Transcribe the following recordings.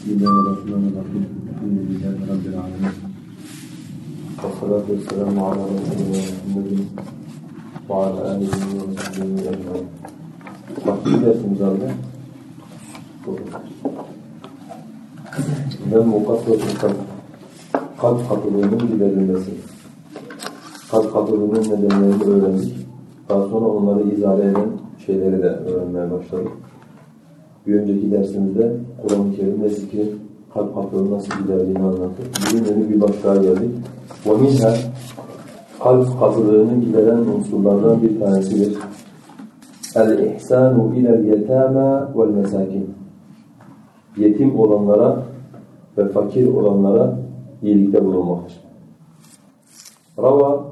بسم الله الرحمن الرحيم الحمد لله رب العالمين والصلاة والسلام على رسول الله محمد وعلى آله وصحبه أجمعين Farklı dersimiz abi. Ben mukassatul kalp. Kalp katılığının giderilmesi. Kalp katılığının nedenlerini öğrendik. Daha sonra onları izale eden şeyleri de öğrenmeye başladık. Bir önceki dersimizde Kur'an-ı Kerim ve zikrin kalp katlığı nasıl giderdiğini anlattık. Bugün yeni bir başlığa geldik. وَمِنْهَا Kalp katılığını gideren unsurlardan bir tanesidir. El-ihsanu ilel yetâmâ vel mesâkin. Yetim olanlara ve fakir olanlara iyilikte bulunmaktır. Rava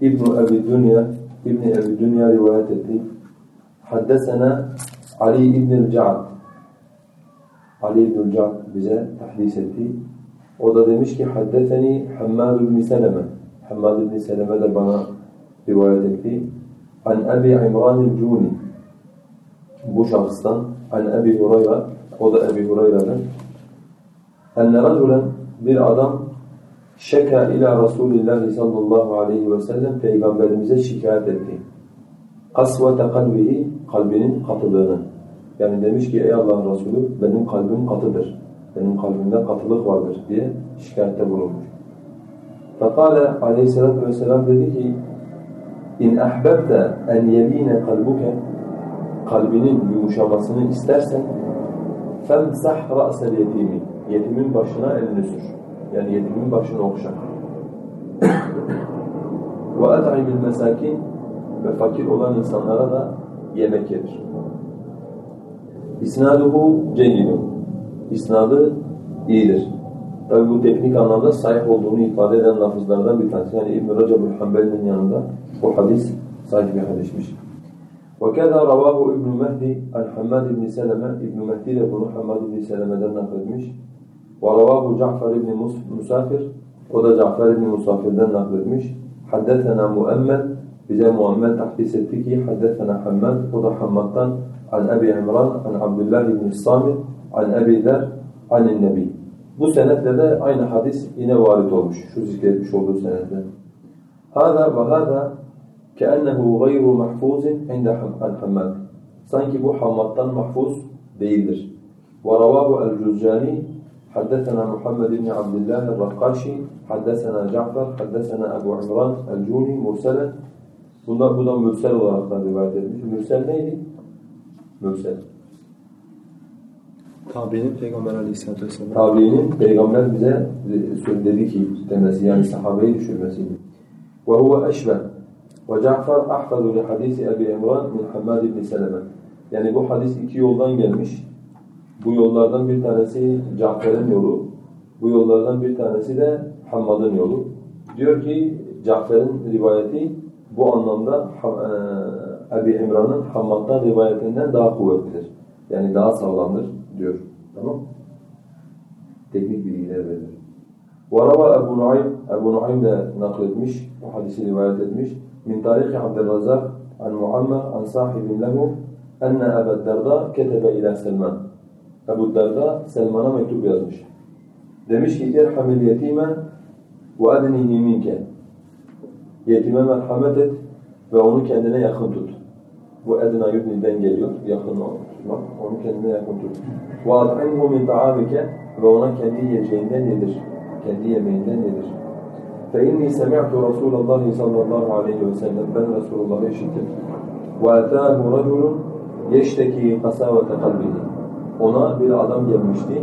İbn Ebi Dünya İbn Ebi Dünya rivayet etti. Haddesena Ali İbn Ca'd Ali Ca'd bize tahdis etti. O da demiş ki haddeseni Hammad ibn Seleme. Hammad ibn Seleme de bana rivayet etti. An Ebi İmran el-Cuni. Bu şahıstan An Ebi Hurayra. O da Ebi Hurayra'dan. Enne raculen bir adam şeka ila Resulillah sallallahu aleyhi ve sellem peygamberimize şikayet etti. Kasvete kalbihi kalbinin katılığını. Yani demiş ki ey Allah'ın Resulü benim kalbim katıdır. Benim kalbimde katılık vardır diye şikayette bulunmuş. Fekale aleyhissalatü vesselam dedi ki İn ahbebte en yeline kalbuke kalbinin yumuşamasını istersen femsah ra'sel yetimi yetimin başına elini sür. Yani yetimin başını okşa. Ve at'imil mesakin ve fakir olan insanlara da yemek yedir. İsnaduhu ceyyidun. İsnadı iyidir. Tabi bu teknik anlamda sahih olduğunu ifade eden lafızlardan bir tanesi. Yani İbn-i Recep-ül Hanbeli'nin yanında bu hadis sahih bir hadismiş. وَكَذَا رَوَاهُ İbn Mehdi Al-Hammad İbn Seleme İbn Mehdi de bunu Hammad İbn Seleme'den nakletmiş. وَرَوَاهُ Cafer İbn Musafir O da Cafer İbn Musafir'den nakletmiş. حَدَّثَنَا مُؤَمَّلْ Bize Muhammed tahdis etti ki حَدَّثَنَا Hammad O da Hammad'dan عن أبي عمران عن عبد الله بن الصامت عن أبي ذر عن النبي Bu senetle de aynı hadis yine varit olmuş. Şu zikretmiş olduğu senetle. Hâzâ ve hâzâ keennehu gayru mahfuzin inde Hammad. Sanki bu Hammad'dan mahfuz değildir. Ve ravâhu el-Cüzzâni حدثنا محمد بن عبد الله الرقاشي حدثنا جعفر حدثنا أبو عمران الجوني مرسلا Bunlar bu da mürsel olarak da rivayet edilmiş. Mürsel neydi? Mürsel. Tabiinin Peygamber Aleyhisselatü Vesselam. Tabiinin Peygamber bize söyledi ki demesi yani sahabeyi düşürmesiydi. وَهُوَ أَشْبَهِ وَجَعْفَرْ أَحْفَظُ لِحَدِيثِ أَبِي اِمْرَانِ مِنْ حَمَّادِ بْنِ سَلَمَةِ Yani bu hadis iki yoldan gelmiş. Bu yollardan bir tanesi Cafer'in yolu. Bu yollardan bir tanesi de Hammad'ın yolu. Diyor ki Cafer'in rivayeti bu anlamda Ebi İmran'ın Hammad'dan rivayetinden daha kuvvetlidir. Yani daha sağlamdır diyor. Tamam Teknik bilgiler veriyor. وَرَوَى Ebu Nuaym, Ebu Nuaym de nakletmiş, bu hadisi rivayet etmiş. Min tariki Abdurrazzak an Muammer an sahibin lehu enne Ebu Derda ketebe ila Selman. Ebu Derda Selman'a mektup yazmış. Demiş ki irhamil yetime ve adnihi minke. Yetime merhamet et ve onu kendine yakın tut. Bu edna yudni'den geliyor, yakın tutmak. Onu kendine yakın tut. وَاَطْعِمْهُ مِنْ طَعَامِكَ Ve ona kendi yiyeceğinden yedir. Kendi yemeğinden yedir. فَاِنِّي سَمِعْتُ رَسُولَ اللّٰهِ sallallahu aleyhi ve sellem Ben Resulullah'ı işittim. وَاَتَاهُ رَجُلٌ يَشْتَكِي قَسَاوَةَ قَلْبِهِ Ona bir adam gelmişti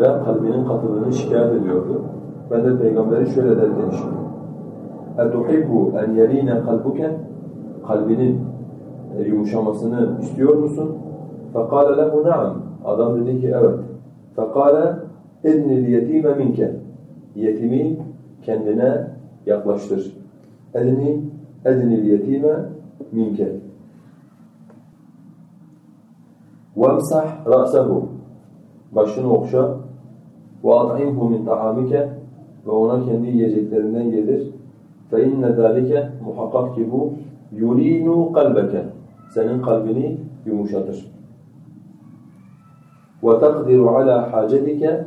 ve kalbinin katılığını şikayet ediyordu. Ben de peygamberi şöyle derken işittim. اَتُحِبُّ اَنْ يَل۪ينَ قَلْبُكَ Kalbinin yumuşamasını istiyor musun? فَقَالَ لَهُ نَعَمْ Adam dedi ki evet. فَقَالَ اِذْنِ الْيَت۪يمَ مِنْكَ Yetimi kendine yaklaştır. اَذْنِ اَذْنِ الْيَت۪يمَ مِنْكَ وَامْسَحْ رَأْسَهُ Başını okşa. وَاَطْعِمْهُ مِنْ طَعَامِكَ Ve ona kendi yiyeceklerinden yedir. فَاِنَّ ذَٰلِكَ Muhakkak ki bu yulinu kalbeke. Senin kalbini yumuşatır. وَتَقْدِرُ عَلَى حَاجَتِكَ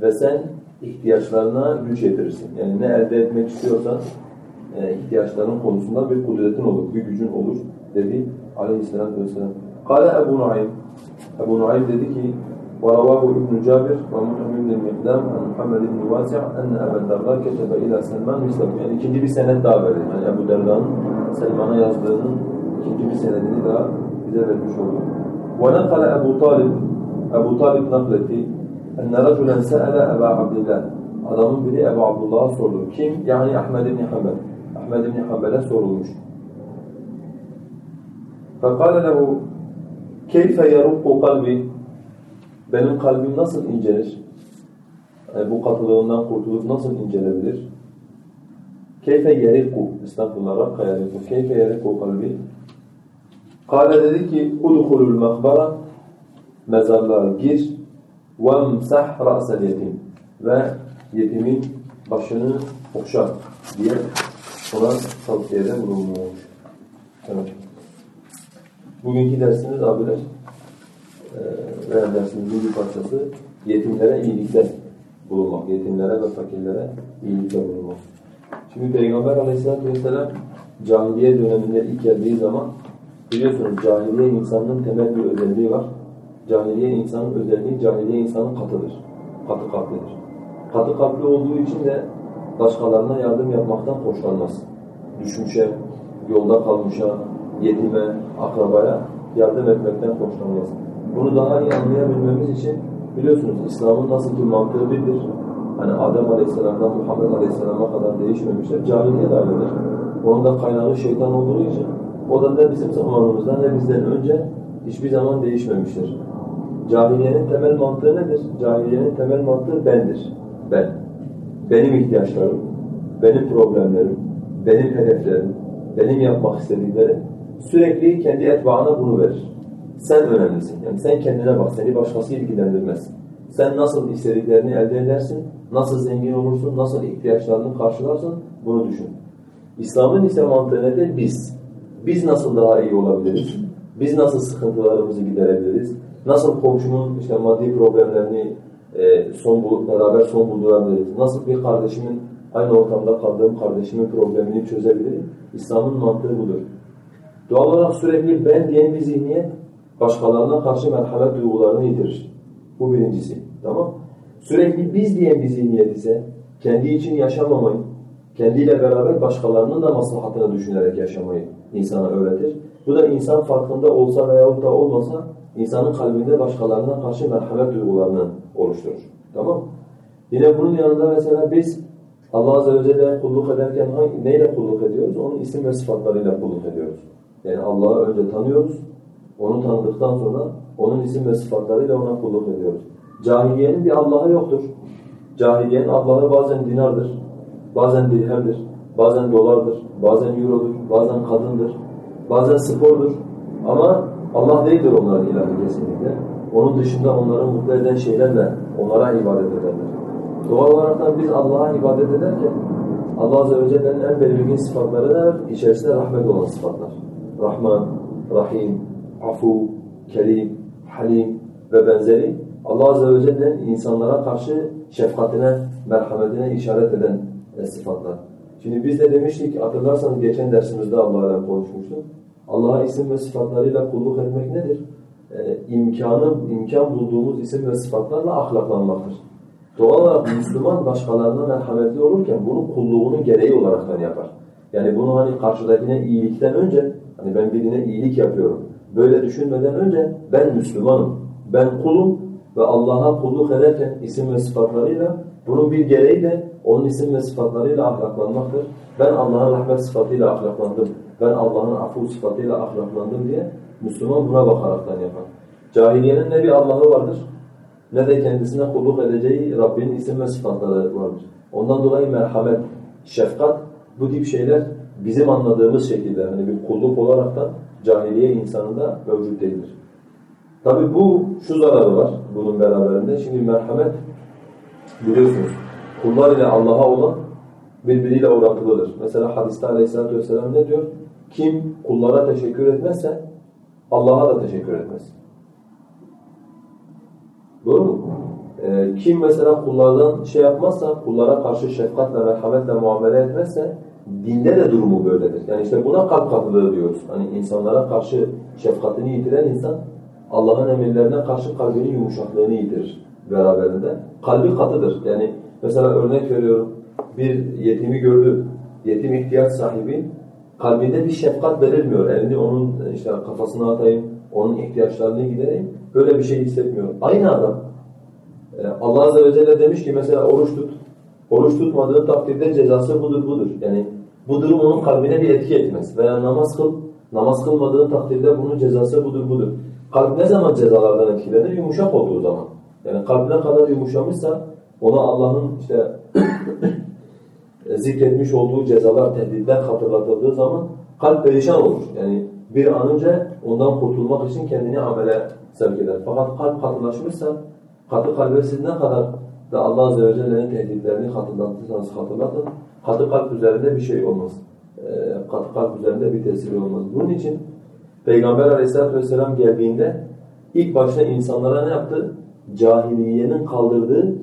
Ve sen ihtiyaçlarına güç yetirirsin. Yani ne elde etmek istiyorsan e, ihtiyaçların konusunda bir kudretin olur, bir gücün olur dedi aleyhissalatü vesselam. Kale Ebu Nuaym, Ebu Nuaym dedi ki ورواه ابن جابر ومطعم بن المقدام عن محمد بن واسع أن أبا الدرداء كتب إلى سلمان مثله. Yani ikinci bir senet daha verdi. Yani Ebu Derda'nın Selman'a yazdığının ikinci bir senedini daha bize vermiş oldu. وَنَقَلَ Ebu Talib Ebu Talib nakletti اَنَّ رَجُلًا سَأَلَ Ebu Abdillah Adamın biri Ebu Abdullah'a sordu. Kim? Yani Ahmed ibn Hanbel. Ahmed ibn Hanbel'e sorulmuş. فَقَالَ لَهُ كَيْفَ يَرُقُّ قَلْبِي Benim kalbim nasıl incelir? Yani bu katılığından kurtulup nasıl incelebilir? Keyfe yeriku, estağfurullah, rakka yeriku, keyfe yeriku kalbi. Kale dedi ki, udhulul mekbara, mezarlığa gir, vemsah ra'sel yetim ve yetimin başını okşa diye ona tavsiyede bulunmuş. Evet. Bugünkü dersimiz abiler, veya dersimizin bir parçası yetimlere iyilikte bulunmak, yetimlere ve fakirlere iyilikte bulunmak. Şimdi Peygamber aleyhissalatü vesselam cahiliye döneminde ilk geldiği zaman biliyorsunuz cahiliye insanının temel bir özelliği var. Cahiliye insanın özelliği, cahiliye insanın katıdır. Katı kalplidir. Katı kalpli olduğu için de başkalarına yardım yapmaktan hoşlanmaz. Düşmüşe, yolda kalmışa, yetime, akrabaya yardım etmekten hoşlanmaz. Bunu daha iyi anlayabilmemiz için biliyorsunuz İslam'ın nasıl ki mantığı birdir. Hani Adem Aleyhisselam'dan Muhammed Aleyhisselam'a kadar değişmemişler. Cahiliye de öyledir. Onun da kaynağı şeytan olduğu için o da ne bizim zamanımızda ne bizden önce hiçbir zaman değişmemiştir. Cahiliyenin temel mantığı nedir? Cahiliyenin temel mantığı bendir. Ben. Benim ihtiyaçlarım, benim problemlerim, benim hedeflerim, benim yapmak istediklerim sürekli kendi etbaına bunu verir. Sen önemlisin. Yani sen kendine bak, seni başkası ilgilendirmez. Sen nasıl istediklerini elde edersin, nasıl zengin olursun, nasıl ihtiyaçlarını karşılarsın bunu düşün. İslam'ın ise mantığı nedir? Biz. Biz nasıl daha iyi olabiliriz? Biz nasıl sıkıntılarımızı giderebiliriz? Nasıl komşunun işte maddi problemlerini e, son bul beraber son buldurabiliriz? Nasıl bir kardeşimin aynı ortamda kaldığım kardeşimin problemini çözebilirim? İslam'ın mantığı budur. Doğal olarak sürekli ben diyen bir zihniyet başkalarına karşı merhamet duygularını yitirir. Bu birincisi. Tamam Sürekli biz diyen bir zihniyet ise kendi için yaşamamayı, kendiyle beraber başkalarının da maslahatını düşünerek yaşamayı insana öğretir. Bu da insan farkında olsa veyahut da olmasa insanın kalbinde başkalarına karşı merhamet duygularını oluşturur. Tamam Yine bunun yanında mesela biz Allah Azze ve Celle'ye kulluk ederken hangi, neyle kulluk ediyoruz? Onun isim ve sıfatlarıyla kulluk ediyoruz. Yani Allah'ı önce tanıyoruz, onu tanıdıktan sonra onun isim ve sıfatlarıyla ona kulluk ediyoruz. Cahiliyenin bir Allah'ı yoktur. Cahiliyenin Allah'ı bazen dinardır, bazen dirhemdir, bazen dolardır, bazen eurodur, bazen kadındır, bazen spordur. Ama Allah değildir onların ilahı kesinlikle. Onun dışında onları mutlu eden şeylerle onlara ibadet ederler. Doğal olarak biz Allah'a ibadet ederken Allah Azze ve Celle'nin en belirgin sıfatları ne? İçerisinde rahmet olan sıfatlar. Rahman, Rahim, afu, kerim, halim ve benzeri Allah Azze ve Celle'nin insanlara karşı şefkatine, merhametine işaret eden sıfatlar. Şimdi biz de demiştik, hatırlarsanız geçen dersimizde Allah'la konuşmuştuk. Allah'a isim ve sıfatlarıyla kulluk etmek nedir? Ee, imkanı, imkan bulduğumuz isim ve sıfatlarla ahlaklanmaktır. Doğal olarak Müslüman başkalarına merhametli olurken bunu kulluğunun gereği olaraktan yapar. Yani bunu hani karşıdakine iyilikten önce, hani ben birine iyilik yapıyorum, Böyle düşünmeden önce ben Müslümanım, ben kulum ve Allah'a kulluk ederken isim ve sıfatlarıyla bunun bir gereği de onun isim ve sıfatlarıyla ahlaklanmaktır. Ben Allah'ın rahmet sıfatıyla ahlaklandım, ben Allah'ın afu sıfatıyla ahlaklandım diye Müslüman buna bakaraktan yapar. Cahiliyenin ne bir Allah'ı vardır ne de kendisine kulluk edeceği Rabbinin isim ve sıfatları vardır. Ondan dolayı merhamet, şefkat bu tip şeyler bizim anladığımız şekilde hani bir kulluk olarak da cahiliye insanında mevcut değildir. Tabi bu şu zararı var bunun beraberinde. Şimdi merhamet biliyorsunuz kullar ile Allah'a olan birbiriyle orantılıdır. Mesela hadiste aleyhissalatü vesselam ne diyor? Kim kullara teşekkür etmezse Allah'a da teşekkür etmez. Doğru mu? Ee, kim mesela kullardan şey yapmazsa, kullara karşı şefkatle, merhametle muamele etmezse dinde de durumu böyledir. Yani işte buna kalp katılığı diyoruz. Hani insanlara karşı şefkatini yitiren insan Allah'ın emirlerine karşı kalbinin yumuşaklığını yitirir beraberinde. Kalbi katıdır. Yani mesela örnek veriyorum bir yetimi gördü. Yetim ihtiyaç sahibi kalbinde bir şefkat verilmiyor. Elini onun işte kafasına atayım, onun ihtiyaçlarını gidereyim. Böyle bir şey hissetmiyor. Aynı adam e, Allah Azze ve Celle demiş ki mesela oruç tut. Oruç tutmadığın takdirde cezası budur budur. Yani bu durum onun kalbine bir etki etmez. Veya namaz kıl, namaz kılmadığın takdirde bunun cezası budur budur. Kalp ne zaman cezalardan etkilenir? Yumuşak olduğu zaman. Yani kalp ne kadar yumuşamışsa ona Allah'ın işte zikretmiş olduğu cezalar, tehditler hatırlatıldığı zaman kalp perişan olur. Yani bir an önce ondan kurtulmak için kendini amele sevk eder. Fakat kalp katılaşmışsa, katı kalbe siz ne kadar da Allah Azze ve Celle'nin tehditlerini hatırlattıysanız hatırlatın, katı kalp üzerinde bir şey olmaz. E, katı kalp üzerinde bir tesiri olmaz. Bunun için Peygamber Aleyhisselatü vesselam geldiğinde ilk başta insanlara ne yaptı? Cahiliyenin kaldırdığı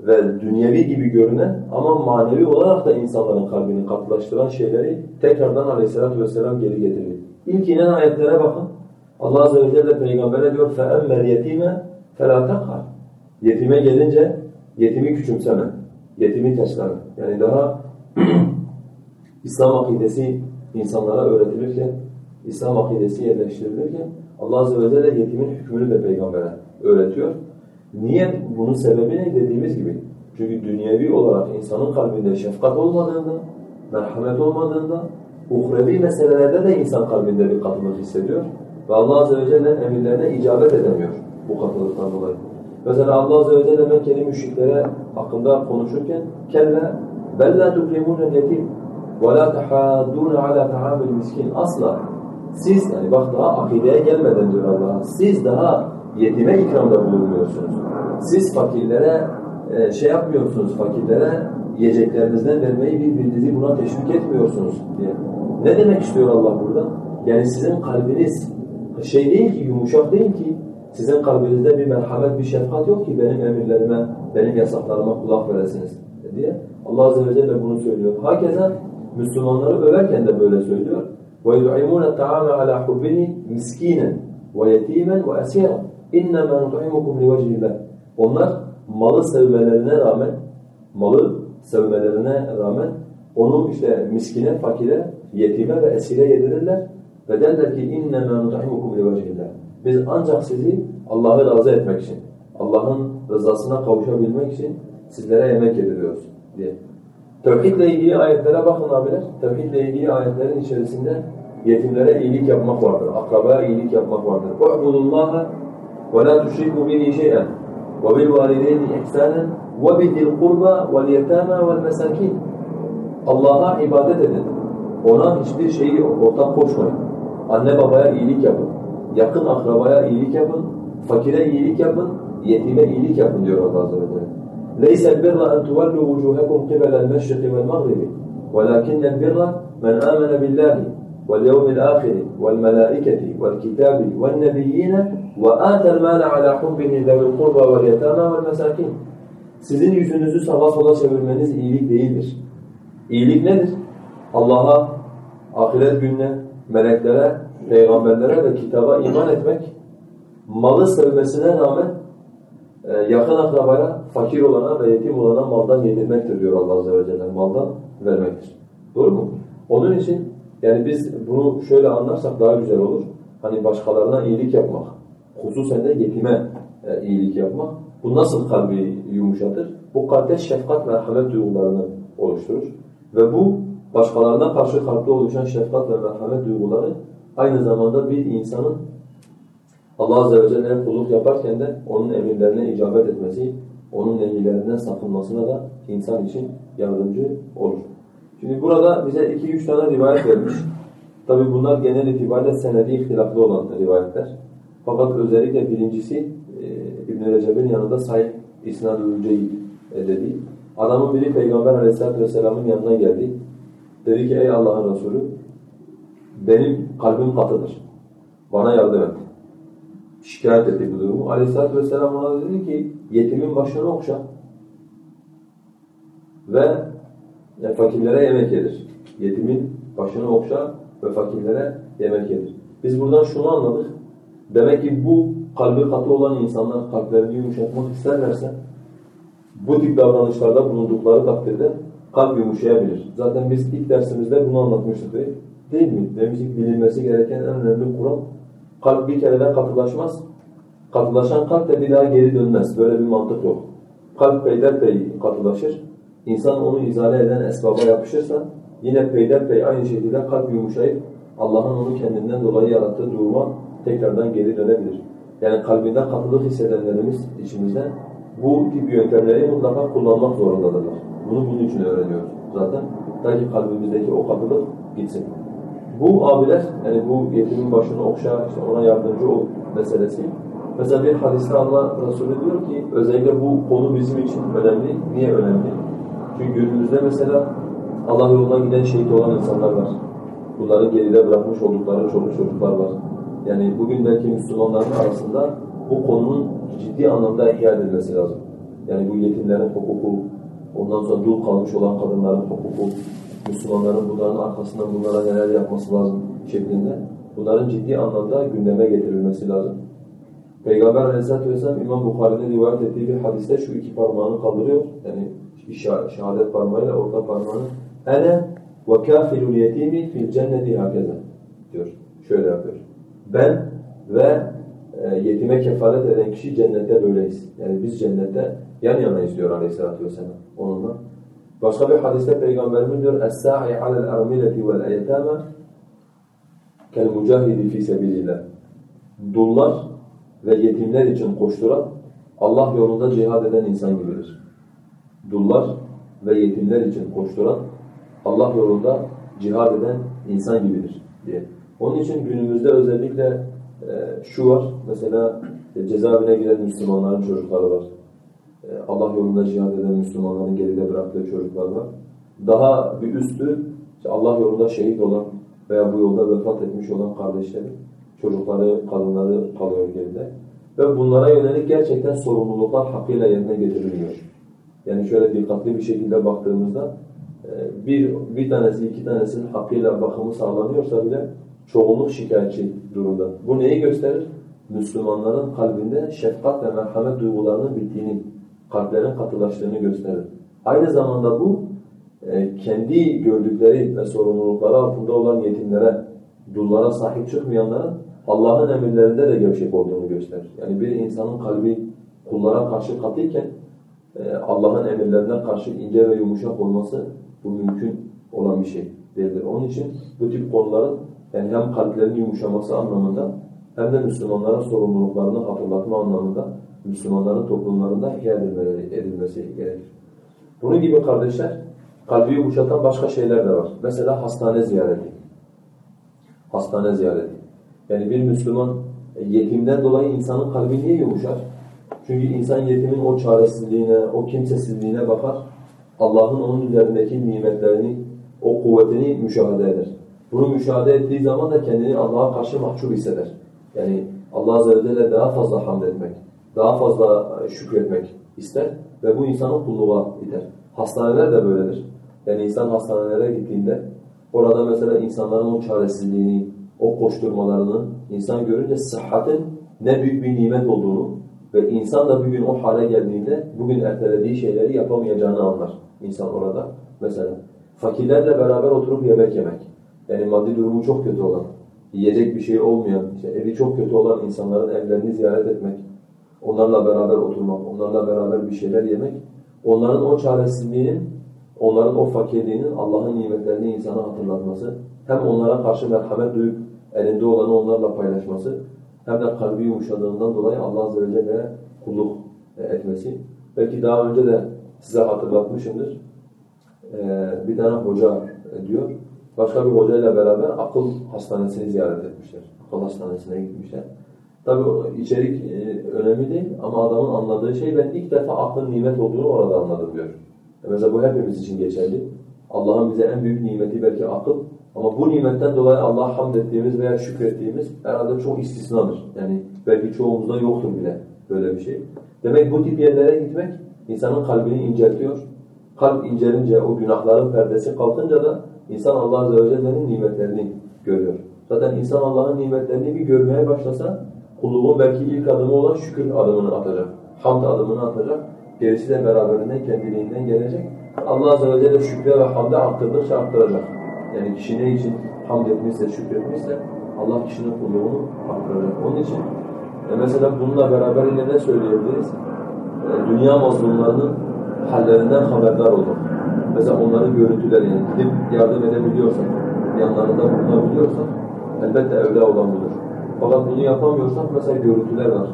ve dünyevi gibi görünen ama manevi olarak da insanların kalbini katılaştıran şeyleri tekrardan Aleyhisselatü vesselam geri getirdi. İlk inen ayetlere bakın. Allah Azze ve Celle Peygamber'e diyor فَاَمَّ الْيَت۪يمَ فَلَا تَقْهَرْ Yetime gelince yetimi küçümseme, yetimi tesleme. Yani daha İslam akidesi insanlara öğretilirken, İslam akidesi yerleştirilirken Allah Azze ve Celle yetimin hükmünü de Peygamber'e öğretiyor. Niye? Bunun sebebi ne? Dediğimiz gibi. Çünkü dünyevi olarak insanın kalbinde şefkat olmadığında, merhamet olmadığında, uhrevi meselelerde de insan kalbinde bir katılık hissediyor. Ve Allah Azze ve Celle'nin emirlerine icabet edemiyor bu katılıktan dolayı. Mesela Allah Azze ve Celle Mekkeli müşriklere hakkında konuşurken kelle bel la tukrimun yetim ve la tahaddun ala ta'amil miskin asla siz yani bak daha akideye gelmeden diyor Allah siz daha yetime ikramda bulunmuyorsunuz. Siz fakirlere e, şey yapmıyorsunuz fakirlere yiyeceklerinizden vermeyi birbirinizi buna teşvik etmiyorsunuz diye. Ne demek istiyor Allah burada? Yani sizin kalbiniz şey değil ki, yumuşak değil ki, sizin kalbinizde bir merhamet, bir şefkat yok ki benim emirlerime, benim yasaklarıma kulak veresiniz diye. Allah Azze ve Celle bunu söylüyor. Hakeza Müslümanları överken de böyle söylüyor. وَيُطْعِمُونَ الطَّعَامَ عَلَى حُبِّهِ مِسْكِينًا وَيَت۪يمًا وَأَسِيرًا اِنَّمَا نُطْعِمُكُمْ لِوَجْهِ اللّٰهِ Onlar malı sevmelerine rağmen, malı sevmelerine rağmen onu işte miskine, fakire, yetime ve esire yedirirler. Ve derler ki اِنَّمَا نُطْعِمُكُمْ لِوَجْهِ اللّٰهِ Biz ancak sizi Allah'ı razı etmek için, Allah'ın rızasına kavuşabilmek için sizlere yemek yediriyoruz diye. Tevhidle ilgili ayetlere bakın abiler. Tevhidle ilgili ayetlerin içerisinde yetimlere iyilik yapmak vardır. Akrabaya iyilik yapmak vardır. اُعْبُدُ اللّٰهَ وَلَا تُشْرِكُوا بِهِ شَيْئًا وَبِالْوَالِدَيْنِ اِحْسَانًا وَبِذِي الْقُرْبَى وَالْيَتَامَى وَالْمَسَاكِينَ Allah'a ibadet edin. Ona hiçbir şeyi ortak koşmayın. Anne babaya iyilik yapın. Yakın akrabaya iyilik yapın. Fakire iyilik yapın. Yetime iyilik yapın diyor Allah Azze ve Celle. لَيْسَ الْبِرَّ أَنْ تُوَلُّوا وُجُوهَكُمْ قِبَلَ الْمَشْرِقِ وَالْمَغْرِبِ وَلَكِنَّ الْبِرَّ مَنْ آمَنَ بِاللَّهِ وَالْيَوْمِ الْآخِرِ وَالْمَلَائِكَةِ وَالْكِتَابِ وَالنَّبِيِّينَ وَآتَى الْمَالَ عَلَى حُبِّهِ ذَوِي الْقُرْبَى وَالْيَتَامَى وَالْمَسَاكِينَ Sizin yüzünüzü sağa sola çevirmeniz iyilik değildir. İyilik nedir? Allah'a, ahiret gününe, meleklere, peygamberlere ve kitaba iman etmek, malı sevmesine rağmen e, yakın akrabaya, fakir olana ve yetim olana maldan yedirmektir diyor Allah Azze ve Celle. Maldan vermektir. Doğru mu? Onun için yani biz bunu şöyle anlarsak daha güzel olur. Hani başkalarına iyilik yapmak, hususen de yetime e, iyilik yapmak. Bu nasıl kalbi yumuşatır? Bu kalpte şefkat merhamet duygularını oluşturur. Ve bu başkalarına karşı kalpte oluşan şefkat ve merhamet duyguları aynı zamanda bir insanın Allah Azze ve Celle'ye kulluk yaparken de onun emirlerine icabet etmesi, onun nehirlerinden sakınmasına da insan için yardımcı olur. Şimdi burada bize iki üç tane rivayet vermiş. Tabi bunlar genel itibariyle senedi ihtilaflı olan rivayetler. Fakat özellikle birincisi e, İbn-i Recep'in yanında sahip İsnad-ı e, dediği. Adamın biri Peygamber Aleyhisselatü vesselamın yanına geldi. Dedi ki ey Allah'ın Resulü benim kalbim katıdır. Bana yardım et. şikayet etti bu durumu. Aleyhisselatü Vesselam ona dedi ki yetimin başını okşa ve yani fakirlere yemek yedir. Yetimin başını okşa ve fakirlere yemek yedir. Biz buradan şunu anladık. Demek ki bu kalbi katı olan insanlar kalplerini yumuşatmak isterlerse bu tip davranışlarda bulundukları takdirde kalp yumuşayabilir. Zaten biz ilk dersimizde bunu anlatmıştık değil, değil mi? Demiştik bilinmesi gereken en önemli kural kalp bir kereden katılaşmaz. Katılaşan kalp de bir daha geri dönmez. Böyle bir mantık yok. Kalp peyderpey katılaşır. İnsan onu izale eden esbaba yapışırsa yine peyderpey aynı şekilde kalp yumuşayıp Allah'ın onu kendinden dolayı yarattığı duruma tekrardan geri dönebilir. Yani kalbinde katılık hissedenlerimiz içimizde bu tip yöntemleri mutlaka kullanmak zorundadırlar. Bunu bunun için öğreniyoruz zaten. Ta ki kalbimizdeki o katılık gitsin. Bu abiler, yani bu yetimin başını okşa, işte ona yardımcı ol meselesi. Mesela bir hadiste Allah Resulü diyor ki, özellikle bu konu bizim için önemli. Niye önemli? Çünkü günümüzde mesela Allah yoluna giden şehit olan insanlar var. Bunların geride bırakmış oldukları çoluk çocuklar var. Yani bugün belki Müslümanların arasında bu konunun ciddi anlamda ihya edilmesi lazım. Yani bu yetimlerin hukuku, ondan sonra dul kalmış olan kadınların hukuku, Müslümanların bunların arkasından bunlara neler yapması lazım şeklinde bunların ciddi anlamda gündeme getirilmesi lazım. Peygamber aleyhissalatü vesselam İmam Bukhari'de rivayet ettiği bir hadiste şu iki parmağını kaldırıyor. Yani şehadet parmağıyla orta parmağını ene ve kafilul yetimi fil cenneti hakeza diyor. Şöyle yapıyor. Ben ve e, yetime kefalet eden kişi cennette böyleyiz. Yani biz cennette yan yanayız diyor aleyhissalatü vesselam onunla. Başka bir hadiste Peygamberimiz diyor armileti vel eytama kel mucahidi fi sebilillah. Dullar ve yetimler için koşturan Allah yolunda cihad eden insan gibidir. Dullar ve yetimler için koşturan Allah yolunda cihad eden insan gibidir diye. Onun için günümüzde özellikle e, şu var, mesela e, cezaevine giren Müslümanların çocukları var. E, Allah yolunda cihad eden Müslümanların geride bıraktığı çocuklar var. Daha bir üstü, işte Allah yolunda şehit olan veya bu yolda vefat etmiş olan kardeşlerin çocukları, kadınları kalıyor geride. Ve bunlara yönelik gerçekten sorumluluklar hakkıyla yerine getirilmiyor. Yani şöyle dikkatli bir şekilde baktığımızda e, bir, bir tanesi, iki tanesinin hakkıyla bakımı sağlanıyorsa bile çoğunluk şikayetçi durumda. Bu neyi gösterir? Müslümanların kalbinde şefkat ve merhamet duygularının bittiğini, kalplerin katılaştığını gösterir. Aynı zamanda bu e, kendi gördükleri ve sorumlulukları altında olan yetimlere, dullara sahip çıkmayanların Allah'ın emirlerinde de gevşek olduğunu gösterir. Yani bir insanın kalbi kullara karşı katıyken e, Allah'ın emirlerine karşı ince ve yumuşak olması bu mümkün olan bir şey değildir. Onun için bu tip konuların yani hem kalplerin yumuşaması anlamında hem de Müslümanlara sorumluluklarını hatırlatma anlamında Müslümanların toplumlarında ihya edilmesi gerekir. Bunun gibi kardeşler, kalbi yumuşatan başka şeyler de var. Mesela hastane ziyareti. Hastane ziyareti. Yani bir Müslüman e, yetimden dolayı insanın kalbi niye yumuşar? Çünkü insan yetimin o çaresizliğine, o kimsesizliğine bakar. Allah'ın onun üzerindeki nimetlerini, o kuvvetini müşahede eder. Bunu müşahede ettiği zaman da kendini Allah'a karşı mahcup hisseder. Yani Allah Azze ve Celle daha fazla hamd etmek, daha fazla e, şükretmek ister ve bu insanı kulluğa iter. Hastaneler de böyledir. Yani insan hastanelere gittiğinde orada mesela insanların o çaresizliğini, o koşturmalarını insan görünce sıhhatin ne büyük bir nimet olduğunu ve insan da bir gün o hale geldiğinde bugün ertelediği şeyleri yapamayacağını anlar insan orada. Mesela fakirlerle beraber oturup yemek yemek. Yani maddi durumu çok kötü olan, yiyecek bir şey olmayan, işte evi çok kötü olan insanların evlerini ziyaret etmek, onlarla beraber oturmak, onlarla beraber bir şeyler yemek, onların o çaresizliğinin, onların o fakirliğinin Allah'ın nimetlerini insana hatırlatması, hem onlara karşı merhamet duyup elinde olanı onlarla paylaşması, hem de kalbi yumuşadığından dolayı Allah Azze ve Celle'ye kulluk etmesi. Belki daha önce de size hatırlatmışımdır. Ee, bir tane hoca diyor, başka bir hocayla beraber akıl hastanesini ziyaret etmişler. Akıl hastanesine gitmişler. Tabi içerik e, önemli değil ama adamın anladığı şey ben ilk defa aklın nimet olduğunu orada anladım diyor. E mesela bu hepimiz için geçerli. Allah'ın bize en büyük nimeti belki akıl Ama bu nimetten dolayı Allah'a hamd ettiğimiz veya şükrettiğimiz herhalde çok istisnadır. Yani belki çoğumuzda yoktur bile böyle bir şey. Demek bu tip yerlere gitmek insanın kalbini inceltiyor. Kalp incelince, o günahların perdesi kalkınca da insan Allah Azze ve Celle'nin nimetlerini görüyor. Zaten insan Allah'ın nimetlerini bir görmeye başlasa kulluğun belki ilk adımı olan şükür adımını atacak. Hamd adımını atacak. Gerisi de beraberinden kendiliğinden gelecek. Allah Azze ve Celle şükre ve hamde arttırdıkça arttıracak. Yani kişi ne için hamd etmişse, şükretmişse Allah kişinin kulluğunu arttıracak. Onun için e mesela bununla beraber ne söyleyebiliriz? E, dünya mazlumlarının hallerinden haberdar olmak. Mesela onların görüntüleri yani gidip yardım edebiliyorsak, yanlarında bulunabiliyorsak elbette evla olan budur. Fakat bunu yapamıyorsak mesela görüntüler var.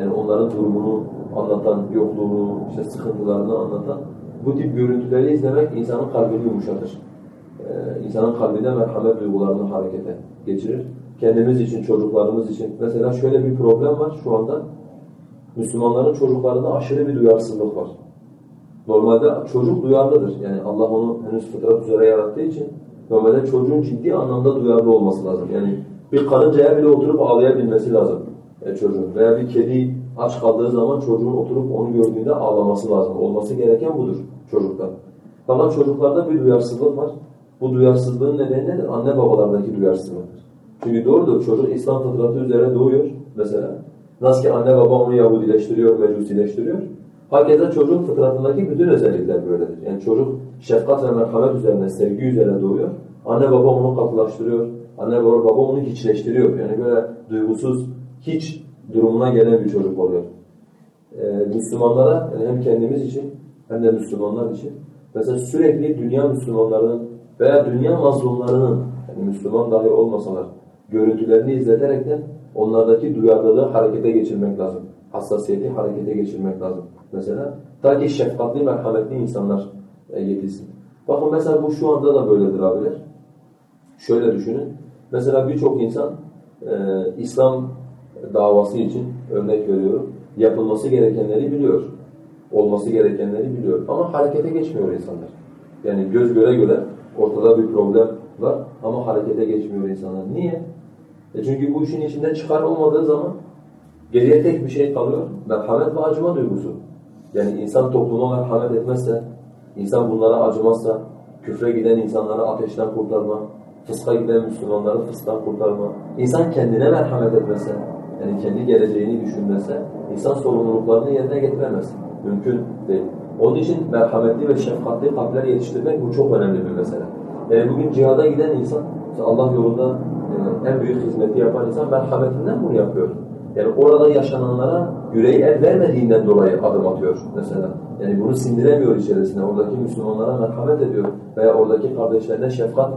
Yani onların durumunu anlatan, yokluğunu, işte sıkıntılarını anlatan bu tip görüntüleri izlemek insanın kalbini yumuşatır. Ee, insanın kalbinde merhamet duygularını harekete geçirir. Kendimiz için, çocuklarımız için. Mesela şöyle bir problem var şu anda. Müslümanların çocuklarında aşırı bir duyarsızlık var. Normalde çocuk duyarlıdır. Yani Allah onu henüz fıtrat üzere yarattığı için normalde çocuğun ciddi anlamda duyarlı olması lazım. Yani bir karıncaya bile oturup ağlayabilmesi lazım e, çocuğun. Veya bir kedi aç kaldığı zaman çocuğun oturup onu gördüğünde ağlaması lazım. Olması gereken budur çocukta. Fakat çocuklarda bir duyarsızlık var. Bu duyarsızlığın nedeni nedir? Anne babalardaki duyarsızlıktır. Çünkü doğrudur çocuk İslam fıtratı üzere doğuyor mesela. Nasıl ki anne baba onu Yahudileştiriyor, Mecusileştiriyor. Hakeza çocuğun fıtratındaki bütün özellikler böyledir. Yani çocuk şefkat ve merhamet üzerine, sevgi üzerine doğuyor. Anne baba onu katılaştırıyor. Anne baba, baba onu hiçleştiriyor. Yani böyle duygusuz, hiç durumuna gelen bir çocuk oluyor. Ee, Müslümanlara, yani hem kendimiz için hem de Müslümanlar için mesela sürekli dünya Müslümanlarının veya dünya mazlumlarının, yani Müslüman dahi olmasalar, görüntülerini izleterekten onlardaki duyarlılığı harekete geçirmek lazım. Hassasiyeti harekete geçirmek lazım mesela. Ta ki şefkatli, merhametli insanlar e, yetişsin. Bakın mesela bu şu anda da böyledir abiler. Şöyle düşünün. Mesela birçok insan e, İslam davası için örnek veriyorum. Yapılması gerekenleri biliyor. Olması gerekenleri biliyor. Ama harekete geçmiyor insanlar. Yani göz göre göre ortada bir problem var ama harekete geçmiyor insanlar. Niye? E çünkü bu işin içinde çıkar olmadığı zaman geriye tek bir şey kalıyor. Merhamet ve acıma duygusu. Yani insan topluma merhamet etmezse, insan bunlara acımazsa, küfre giden insanları ateşten kurtarma, fıska giden Müslümanları fısktan kurtarma, insan kendine merhamet etmezse, yani kendi geleceğini düşünmezse, insan sorumluluklarını yerine getiremez. Mümkün değil. Onun için merhametli ve şefkatli kalpler yetiştirmek bu çok önemli bir mesele. Yani bugün cihada giden insan, Allah yolunda e, en büyük hizmeti yapan insan merhametinden bunu yapıyor. Yani orada yaşananlara yüreği el vermediğinden dolayı adım atıyor mesela. Yani bunu sindiremiyor içerisinde. Oradaki Müslümanlara merhamet ediyor veya oradaki kardeşlerine şefkat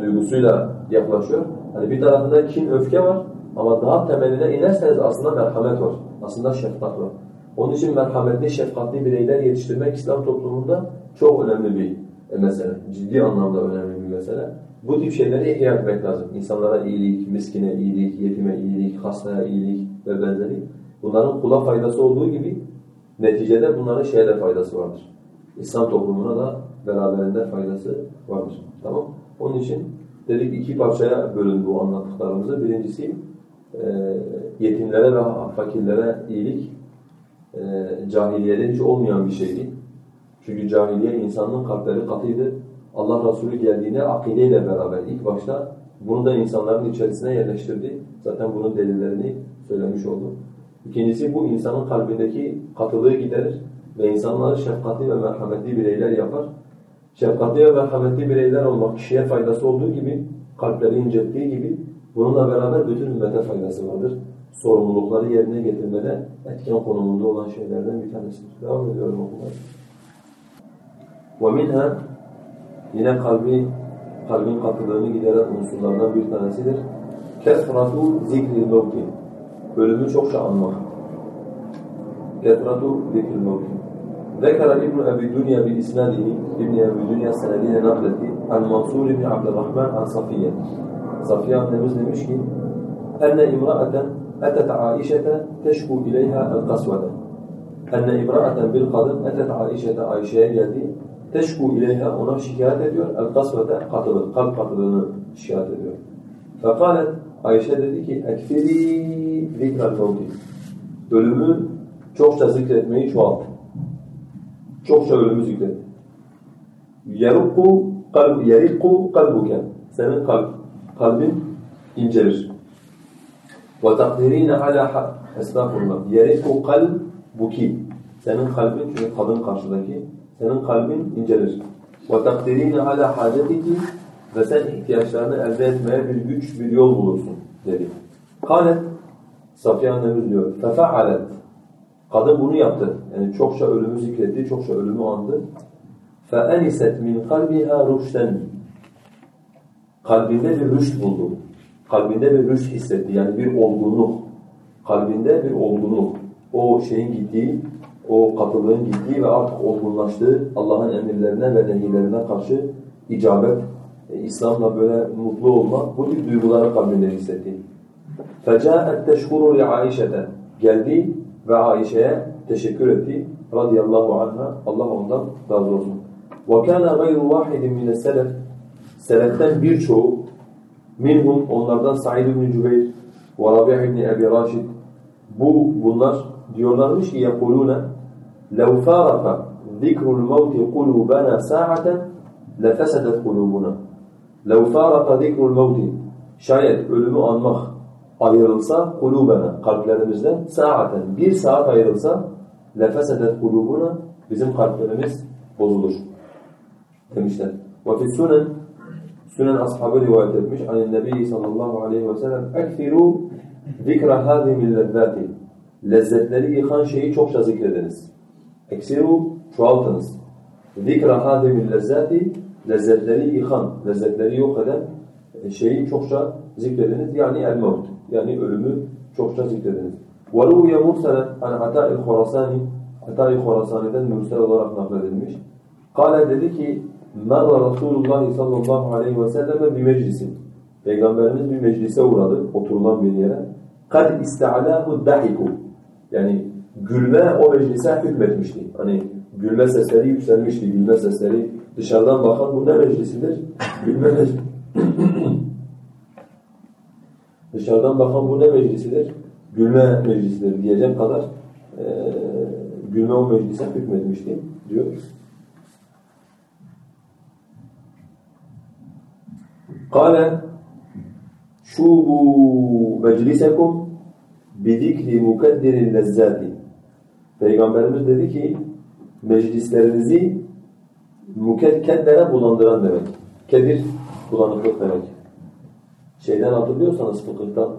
duygusuyla yaklaşıyor. Hani bir tarafında kin, öfke var ama daha temeline inerseniz aslında merhamet var. Aslında şefkat var. Onun için merhametli, şefkatli bireyler yetiştirmek İslam toplumunda çok önemli bir mesele. Ciddi anlamda önemli bir mesele. Bu tip şeyleri ihya etmek lazım. İnsanlara iyilik, miskine iyilik, yetime iyilik, hastaya iyilik ve benzeri. Bunların kula faydası olduğu gibi neticede bunların şeye de faydası vardır. İslam toplumuna da beraberinde faydası vardır. Tamam? Onun için dedik iki parçaya bölün bu anlattıklarımızı. Birincisi e, yetimlere ve fakirlere iyilik e, cahiliyede hiç olmayan bir şeydi. Çünkü cahiliye insanlığın kalpleri katıydı. Allah Resulü geldiğinde akideyle beraber ilk başta bunu da insanların içerisine yerleştirdi. Zaten bunun delillerini söylemiş oldum. İkincisi bu insanın kalbindeki katılığı giderir ve insanları şefkatli ve merhametli bireyler yapar. Şefkatli ve merhametli bireyler olmak kişiye faydası olduğu gibi, kalpleri incelttiği gibi bununla beraber bütün ümmete faydası vardır. Sorumlulukları yerine getirmede etken konumunda olan şeylerden bir tanesidir. Devam ediyorum okumaya. وَمِنْهَا Yine kalbi, kalbin katılığını gideren unsurlardan bir tanesidir. كَثْرَةُ ذِكْرِ الْمَوْتِ Ölümü çokça anmak. كَثْرَةُ ذِكْرِ الْمَوْتِ ذكر ابن أبي دنيا بإسناده ابن أبي دنيا السندين نقلتي عن منصور بن عبد الرحمن عن صفية صفية annemiz demiş ki أن امرأة أتت عائشة تشكو إليها القسوة أن امرأة bir kadın أتت عائشة Ayşe'ye geldi teşku ileyha ona şikayet ediyor el kasvete katılık kalp katılığını şikayet ediyor. Fekalet Ayşe dedi ki ekfiri zikral mevti. Ölümü çokça zikretmeyi çoğalt. Çokça ölümü zikret. Yerukku kalb yerikku kalbuke. Senin kalb, kalbin incelir. Ve takdirine ala estağfurullah. Yerikku kalbuki. Senin kalbin çünkü kadın karşıdaki senin kalbin incelir. Ve takdirine ala hacetiki ve sen ihtiyaçlarını elde etmeye bir güç, bir yol bulursun dedi. Kalet Safiye annemiz diyor. Fefa'alet Kadın bunu yaptı. Yani çokça ölümü zikretti, çokça ölümü andı. فَاَنِسَتْ مِنْ قَلْبِهَا رُشْتًا Kalbinde bir rüşt buldu. Kalbinde bir rüşt hissetti. Yani bir olgunluk. Kalbinde bir olgunluk. O şeyin gittiği, o katılığın gittiği ve artık olgunlaştığı Allah'ın emirlerine ve nehilerine karşı icabet, e, İslam'la böyle mutlu olma, bu tip duyguları kalbinde hissetti. فَجَاءَتْ تَشْكُرُ لِعَائِشَةً Geldi ve Ayşe'ye teşekkür etti. Radiyallahu anha. Allah ondan razı olsun. وَكَانَ غَيْرُ وَاحِدٍ مِنَ السَّلَفِ Seleften birçoğu minhum onlardan Sa'id ibn Cübeyr ve Rabi' ibn Ebi Raşid bu bunlar diyorlarmış ki يَقُولُونَ لَوْ فَارَقَ ذِكْرُ الْمَوْتِ قُلُوبَنَا سَاعَةً لَفَسَدَتْ قُلُوبُنَا لَوْ فَارَقَ ذِكْرُ الْمَوْتِ Şayet ölümü anmak ayrılsa kulubena kalplerimizden saaten bir saat ayrılsa lefesedet kulubuna bizim kalplerimiz bozulur demişler. Ve fi sunen Sünen ashabı rivayet etmiş. Anin Nebi sallallahu aleyhi ve sellem ekfiru zikra hâzimil lezzâti Lezzetleri yıkan şeyi çokça zikrediniz. Eksiru çoğaltınız. Zikra hâzimil lezzâti Lezzetleri yıkan, lezzetleri yok eden şeyi çokça zikrediniz. Yani el-mevt. Yani ölümü çokça zikrediniz. وَلُوْيَ مُرْسَلًا عَنْ عَتَاءِ الْخُرَسَانِ Hatay Khorasani'den mürsel olarak nakledilmiş. Kale dedi ki مَرَّ Resulullah sallallahu aleyhi ve selleme bir meclisin. Peygamberimiz bir meclise uğradı, oturulan bir yere. قَدْ اِسْتَعْلَاهُ الدَّحِكُ Yani gülme o meclise hükmetmişti. Hani gülme sesleri yükselmişti, gülme sesleri. Dışarıdan bakan bu ne meclisidir? Gülme meclisi. Dışarıdan bakan bu ne meclisidir? Gülme meclisidir diyecek kadar e, gülme o meclise hükmetmişti diyor. Kale şubu meclisekum bidikri mukaddirin lezzati Peygamberimiz dedi ki meclislerinizi mukeddere bulandıran demek. Kedir bulanıklık demek. Şeyden hatırlıyorsanız fıkıhtan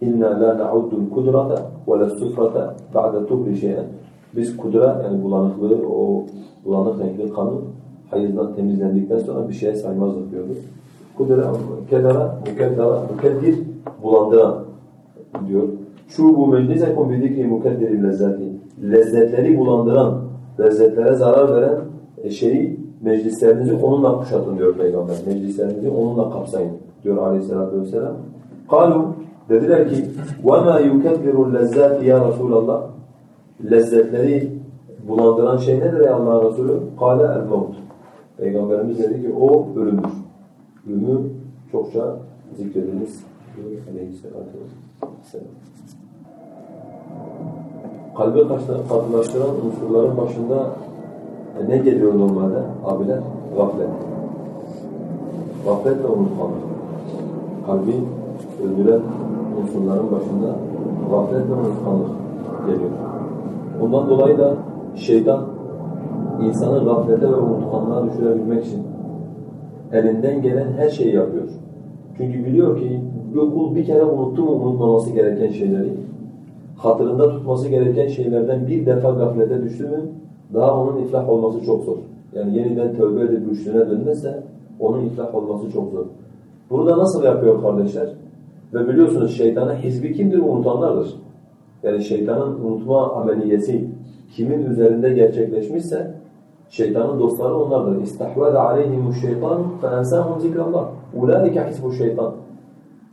inna la na'uddul kudrata ve la sufrata ba'da tuhri şey'en. Biz kudra yani bulanıklığı o bulanık renkli kanı hayızdan temizlendikten sonra bir şeye saymazdık diyordu. Kudra, kedara, mukeddara, mukeddir bulandıran diyor. Şu bu meclisekum bi zikri mukeddirin lezzati Lezzetleri bulandıran, lezzetlere zarar veren şeyi meclislerinizi onunla kuşatın diyor Peygamber. Meclislerinizi onunla kapsayın diyor aleyhissalatü vesselam. Kalu dediler ki وَمَا يُكَبِّرُ الْلَزَّاتِ ya Resulallah Lezzetleri bulandıran şey nedir ey Allah'ın Resulü? Kale el-mevt. Peygamberimiz dedi ki o ölümdür. Ölümü çokça zikrediniz diyor aleyhissalatü vesselam. Kalbi katılaştıran unsurların başında e, ne geliyor normalde abiler? Gaflet. Gaflet ve unutkanlık kalbi öldüren unsurların başında gaflet ve unutkanlık geliyor. Ondan dolayı da şeytan insanı gaflete ve unutkanlığa düşürebilmek için elinden gelen her şeyi yapıyor. Çünkü biliyor ki bu kul bir kere unuttu mu unutmaması gereken şeyleri, hatırında tutması gereken şeylerden bir defa gaflete düştü mü daha onun iflah olması çok zor. Yani yeniden tövbe edip rüştüne dönmezse onun iflah olması çok zor. Bunu da nasıl yapıyor kardeşler? Ve biliyorsunuz şeytanın hizbi kimdir? Unutanlardır. Yani şeytanın unutma ameliyesi kimin üzerinde gerçekleşmişse şeytanın dostları onlardır. İstahvada aleyhimuş şeytan feensahum zikrallah. Ulaike hisbu şeytan.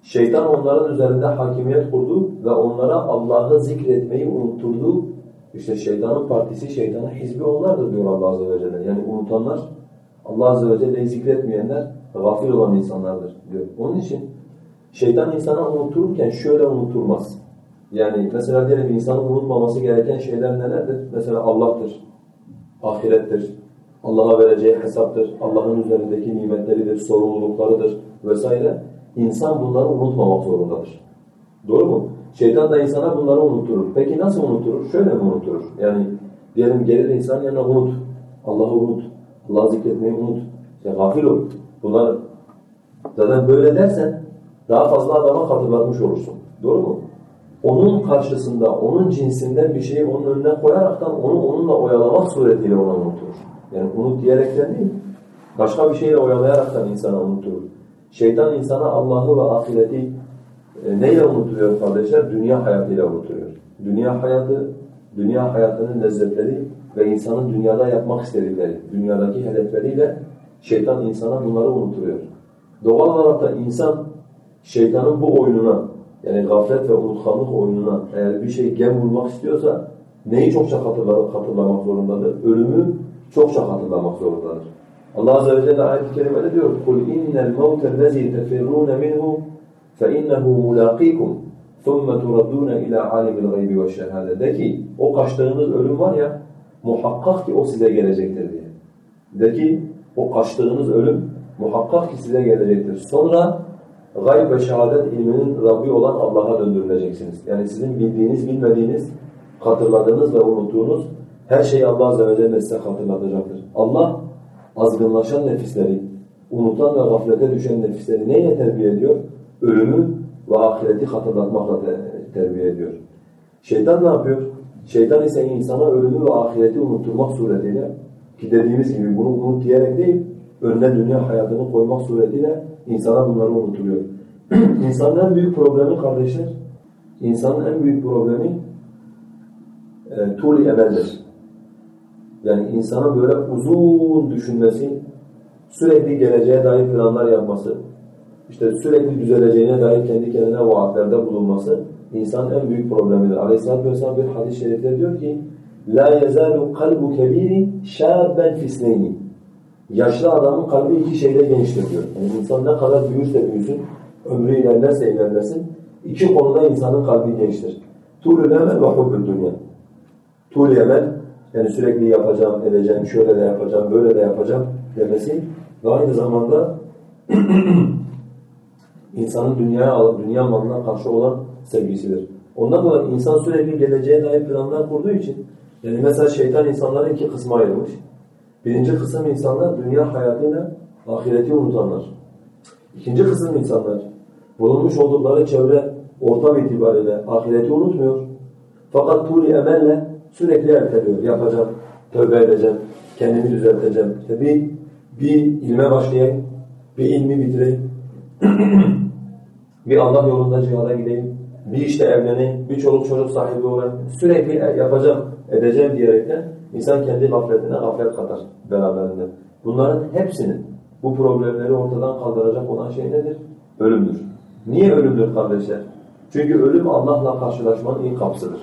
Şeytan onların üzerinde hakimiyet kurdu ve onlara Allah'ı zikretmeyi unutturdu. İşte şeytanın partisi, şeytanın hizbi onlardır diyor Allah Azze ve Celle. Yani unutanlar, Allah Azze ve Celle'yi zikretmeyenler gafil olan insanlardır diyor. Onun için şeytan insana unuttururken şöyle unutturmaz. Yani mesela diyelim insanın unutmaması gereken şeyler nelerdir? Mesela Allah'tır, ahirettir, Allah'a vereceği hesaptır, Allah'ın üzerindeki nimetleridir, sorumluluklarıdır vesaire. İnsan bunları unutmamak zorundadır. Doğru mu? Şeytan da insana bunları unutturur. Peki nasıl unutturur? Şöyle mi unutturur? Yani diyelim gelir insan yanına unut, Allah'ı unut, Allah'ı zikretmeyi unut. İşte gafil ol. Bunlar zaten böyle dersen daha fazla adama hatırlatmış olursun. Doğru mu? Onun karşısında, onun cinsinden bir şeyi onun önüne koyaraktan onu onunla oyalamak suretiyle ona unuturur. Yani unut diyerekten değil, başka bir şeyle oyalayaraktan insana unuturur. Şeytan insana Allah'ı ve ahireti e, neyle unutuyor kardeşler? Dünya hayatıyla unutuyor. Dünya hayatı, dünya hayatının lezzetleri ve insanın dünyada yapmak istedikleri, dünyadaki hedefleriyle şeytan insana bunları unutuyor. Doğal olarak da insan şeytanın bu oyununa, yani gaflet ve unutkanlık oyununa eğer bir şey gem vurmak istiyorsa neyi çokça hatırlamak zorundadır? Ölümü çokça hatırlamak zorundadır. Allah Azze ve Celle ayet-i kerimede diyor قُلْ اِنَّ الْمَوْتَ الَّذ۪ي تَفِرُّونَ مِنْهُ فَاِنَّهُ مُلَاقِيكُمْ ثُمَّ تُرَدُّونَ اِلَى عَالِمِ الْغَيْبِ وَالشَّهَادَةِ De ki o kaçtığınız ölüm var ya muhakkak ki o size gelecektir diye. De ki o kaçtığınız ölüm muhakkak ki size gelecektir. Sonra gayb ve şehadet ilminin Rabbi olan Allah'a döndürüleceksiniz. Yani sizin bildiğiniz, bilmediğiniz, hatırladığınız ve unuttuğunuz her şeyi Allah Azze ve Celle size hatırlatacaktır. Allah azgınlaşan nefisleri, unutan ve gaflete düşen nefisleri neyle terbiye ediyor? Ölümü ve ahireti hatırlatmakla terbiye ediyor. Şeytan ne yapıyor? Şeytan ise insana ölümü ve ahireti unutturmak suretiyle ki dediğimiz gibi bunu unut diyerek değil, önüne dünya hayatını koymak suretiyle insana bunları unutuluyor. İnsanın en büyük problemi kardeşler, insanın en büyük problemi e, tuğli emeldir. Yani insanın böyle uzun düşünmesi, sürekli geleceğe dair planlar yapması, işte sürekli düzeleceğine dair kendi kendine vaatlerde bulunması insanın en büyük problemidir. Aleyhisselatü Vesselam bir hadis-i şerifte diyor ki لَا يَزَالُ قَلْبُ كَب۪يرٍ شَابًا فِسْنَيْنِ Yaşlı adamın kalbi iki şeyde gençtir diyor. Yani insan ne kadar büyürse büyüsün, ömrü ilerlerse ilerlesin, iki konuda insanın kalbi gençtir. تُولُ الْاَمَلْ وَحُبُّ الدُّنْيا Tuğl emel, yani sürekli yapacağım, edeceğim, şöyle de yapacağım, böyle de yapacağım demesi ve aynı zamanda insanın dünyaya, dünya malına karşı olan sevgisidir. Ondan dolayı insan sürekli geleceğe dair planlar kurduğu için, yani mesela şeytan insanları iki kısma ayırmış. Birinci kısım insanlar dünya hayatıyla ahireti unutanlar. İkinci kısım insanlar bulunmuş oldukları çevre ortam itibariyle ahireti unutmuyor. Fakat tuli emelle sürekli erteliyor. Yapacağım, tövbe edeceğim, kendimi düzelteceğim. İşte bir, bir ilme başlayayım, bir ilmi bitireyim, bir Allah yolunda cihada gideyim, bir işte evleneyim, bir çoluk çocuk sahibi olayım. Sürekli yapacağım, edeceğim diyerekten insan kendi gafletine gaflet katar beraberinde. Bunların hepsinin bu problemleri ortadan kaldıracak olan şey nedir? Ölümdür. Niye ölümdür kardeşler? Çünkü ölüm Allah'la karşılaşmanın ilk kapsıdır.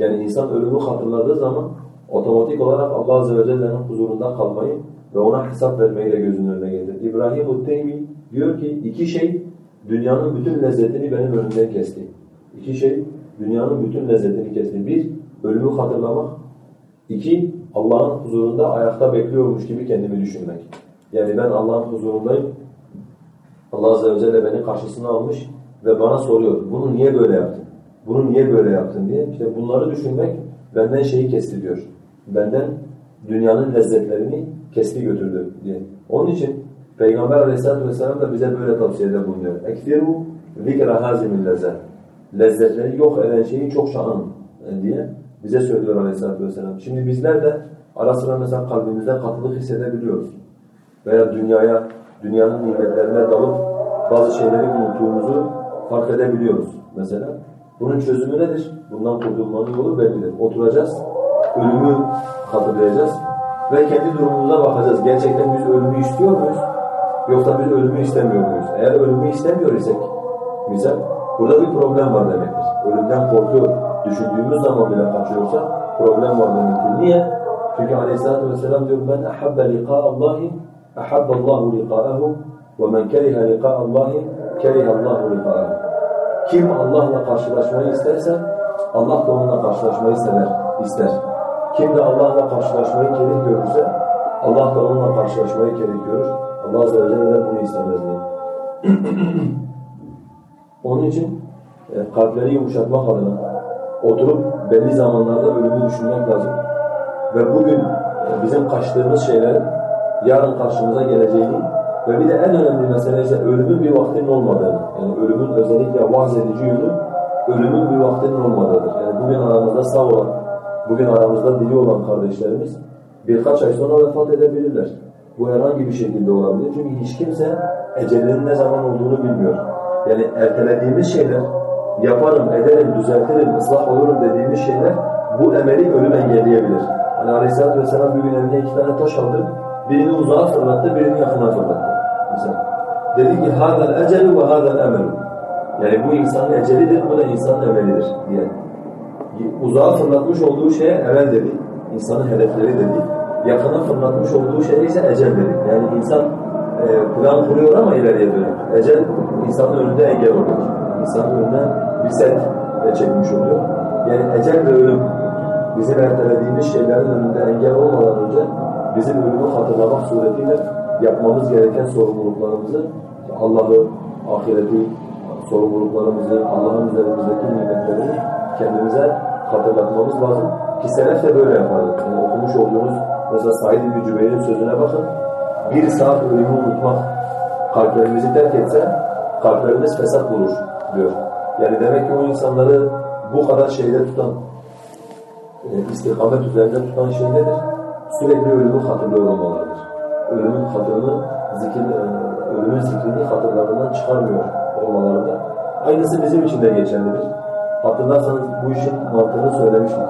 Yani insan ölümü hatırladığı zaman otomatik olarak Allah Azze ve Celle'nin huzurunda kalmayı ve ona hesap vermeyi de gözünün önüne getirir. İbrahim Utteymi diyor ki iki şey dünyanın bütün lezzetini benim önümden kesti. İki şey dünyanın bütün lezzetini kesti. Bir, ölümü hatırlamak. İki, Allah'ın huzurunda ayakta bekliyormuş gibi kendimi düşünmek. Yani ben Allah'ın huzurundayım. Allah Azze ve Celle beni karşısına almış ve bana soruyor. Bunu niye böyle yaptın? Bunu niye böyle yaptın diye. İşte bunları düşünmek benden şeyi kesti diyor. Benden dünyanın lezzetlerini kesti götürdü diye. Onun için Peygamber Aleyhisselatü vesselam da bize böyle tavsiyede bulunuyor. اَكْفِرُوا ذِكْرَ هَازِمِ lezzet. Lezzetleri yok eden şeyi çok şanın diye bize söylüyor Aleyhisselatü vesselam. Şimdi bizler de ara sıra mesela kalbimizde katılık hissedebiliyoruz. Veya dünyaya, dünyanın nimetlerine dalıp bazı şeyleri unuttuğumuzu fark edebiliyoruz mesela. Bunun çözümü nedir? Bundan kurtulmanın yolu bellidir. Oturacağız, ölümü hatırlayacağız ve kendi durumumuza bakacağız. Gerçekten biz ölümü istiyor muyuz? Yoksa biz ölümü istemiyor muyuz? Eğer ölümü istemiyor isek, misal, burada bir problem var demektir. Ölümden korkuyor, düşündüğümüz zaman bile kaçıyorsa problem var demektir. Niye? Çünkü Aleyhisselatü vesselam diyor, ben ahabbe liqa'allahi, ahabbe allahu liqa'ahu ve men kerihe liqa'allahi, kerihe allahu liqa'ahu. Kim Allah'la karşılaşmayı isterse Allah da onunla karşılaşmayı sever, ister. Kim de Allah'la karşılaşmayı kerih görürse Allah da onunla karşılaşmayı kerih görür. Allah Azze ve Celle bunu istemez diye. Onun için e, kalpleri yumuşatmak adına oturup belli zamanlarda ölümü düşünmek lazım. Ve bugün e, bizim kaçtığımız şeylerin yarın karşımıza geleceğini ve bir de en önemli mesele ise ölümün bir vaktinin olmadığını. Yani ölümün özellikle vaz edici yönü ölümün bir vaktinin olmadığıdır. Yani bugün aramızda sağ olan, bugün aramızda dili olan kardeşlerimiz birkaç ay sonra vefat edebilirler. Bu herhangi bir şekilde olabilir. Çünkü hiç kimse ecelinin ne zaman olduğunu bilmiyor. Yani ertelediğimiz şeyler, yaparım, ederim, düzeltirim, ıslah olurum dediğimiz şeyler bu emeli ölüm engelleyebilir. Hani Aleyhisselatü Vesselam bir gün eline iki tane taş aldı, birini uzağa fırlattı, birini yakına fırlattı. Mesela dedi ki hadel ecel ve hadel emel. Yani bu insanın ecelidir, bu da insanın emelidir diye. Uzağa fırlatmış olduğu şeye emel dedi. İnsanın hedefleri dedi. Yakına fırlatmış olduğu şeye ise ecel dedi. Yani insan e, plan kuruyor ama ileriye dönüyor. Ecel insanın önünde engel oluyor. İnsanın önüne bir set çekmiş oluyor. Yani ecel ve ölüm bizim ertelediğimiz şeylerin önünde engel olmadan önce bizim ölümü hatırlamak suretiyle yapmamız gereken sorumluluklarımızı Allah'ı, ahireti, sorumluluklarımızı, Allah'ın üzerimizdeki nimetlerini kendimize hatırlatmamız lazım. Ki selef de böyle yapardı. Yani okumuş olduğunuz mesela Said İbni Cübeyr'in sözüne bakın. Bir saat ölümü unutmak kalplerimizi terk etse kalplerimiz fesat bulur diyor. Yani demek ki o insanları bu kadar şeyde tutan, e, istikamet üzerinde tutan şey nedir? Sürekli ölümü hatırlıyor olmalarıdır. Ölümün hatırını, zikir, e, ölümün zikrini hatırlarından çıkarmıyor olmalarıdır. Aynısı bizim için de geçerlidir. Hatırlarsanız bu işin mantığını söylemiştik.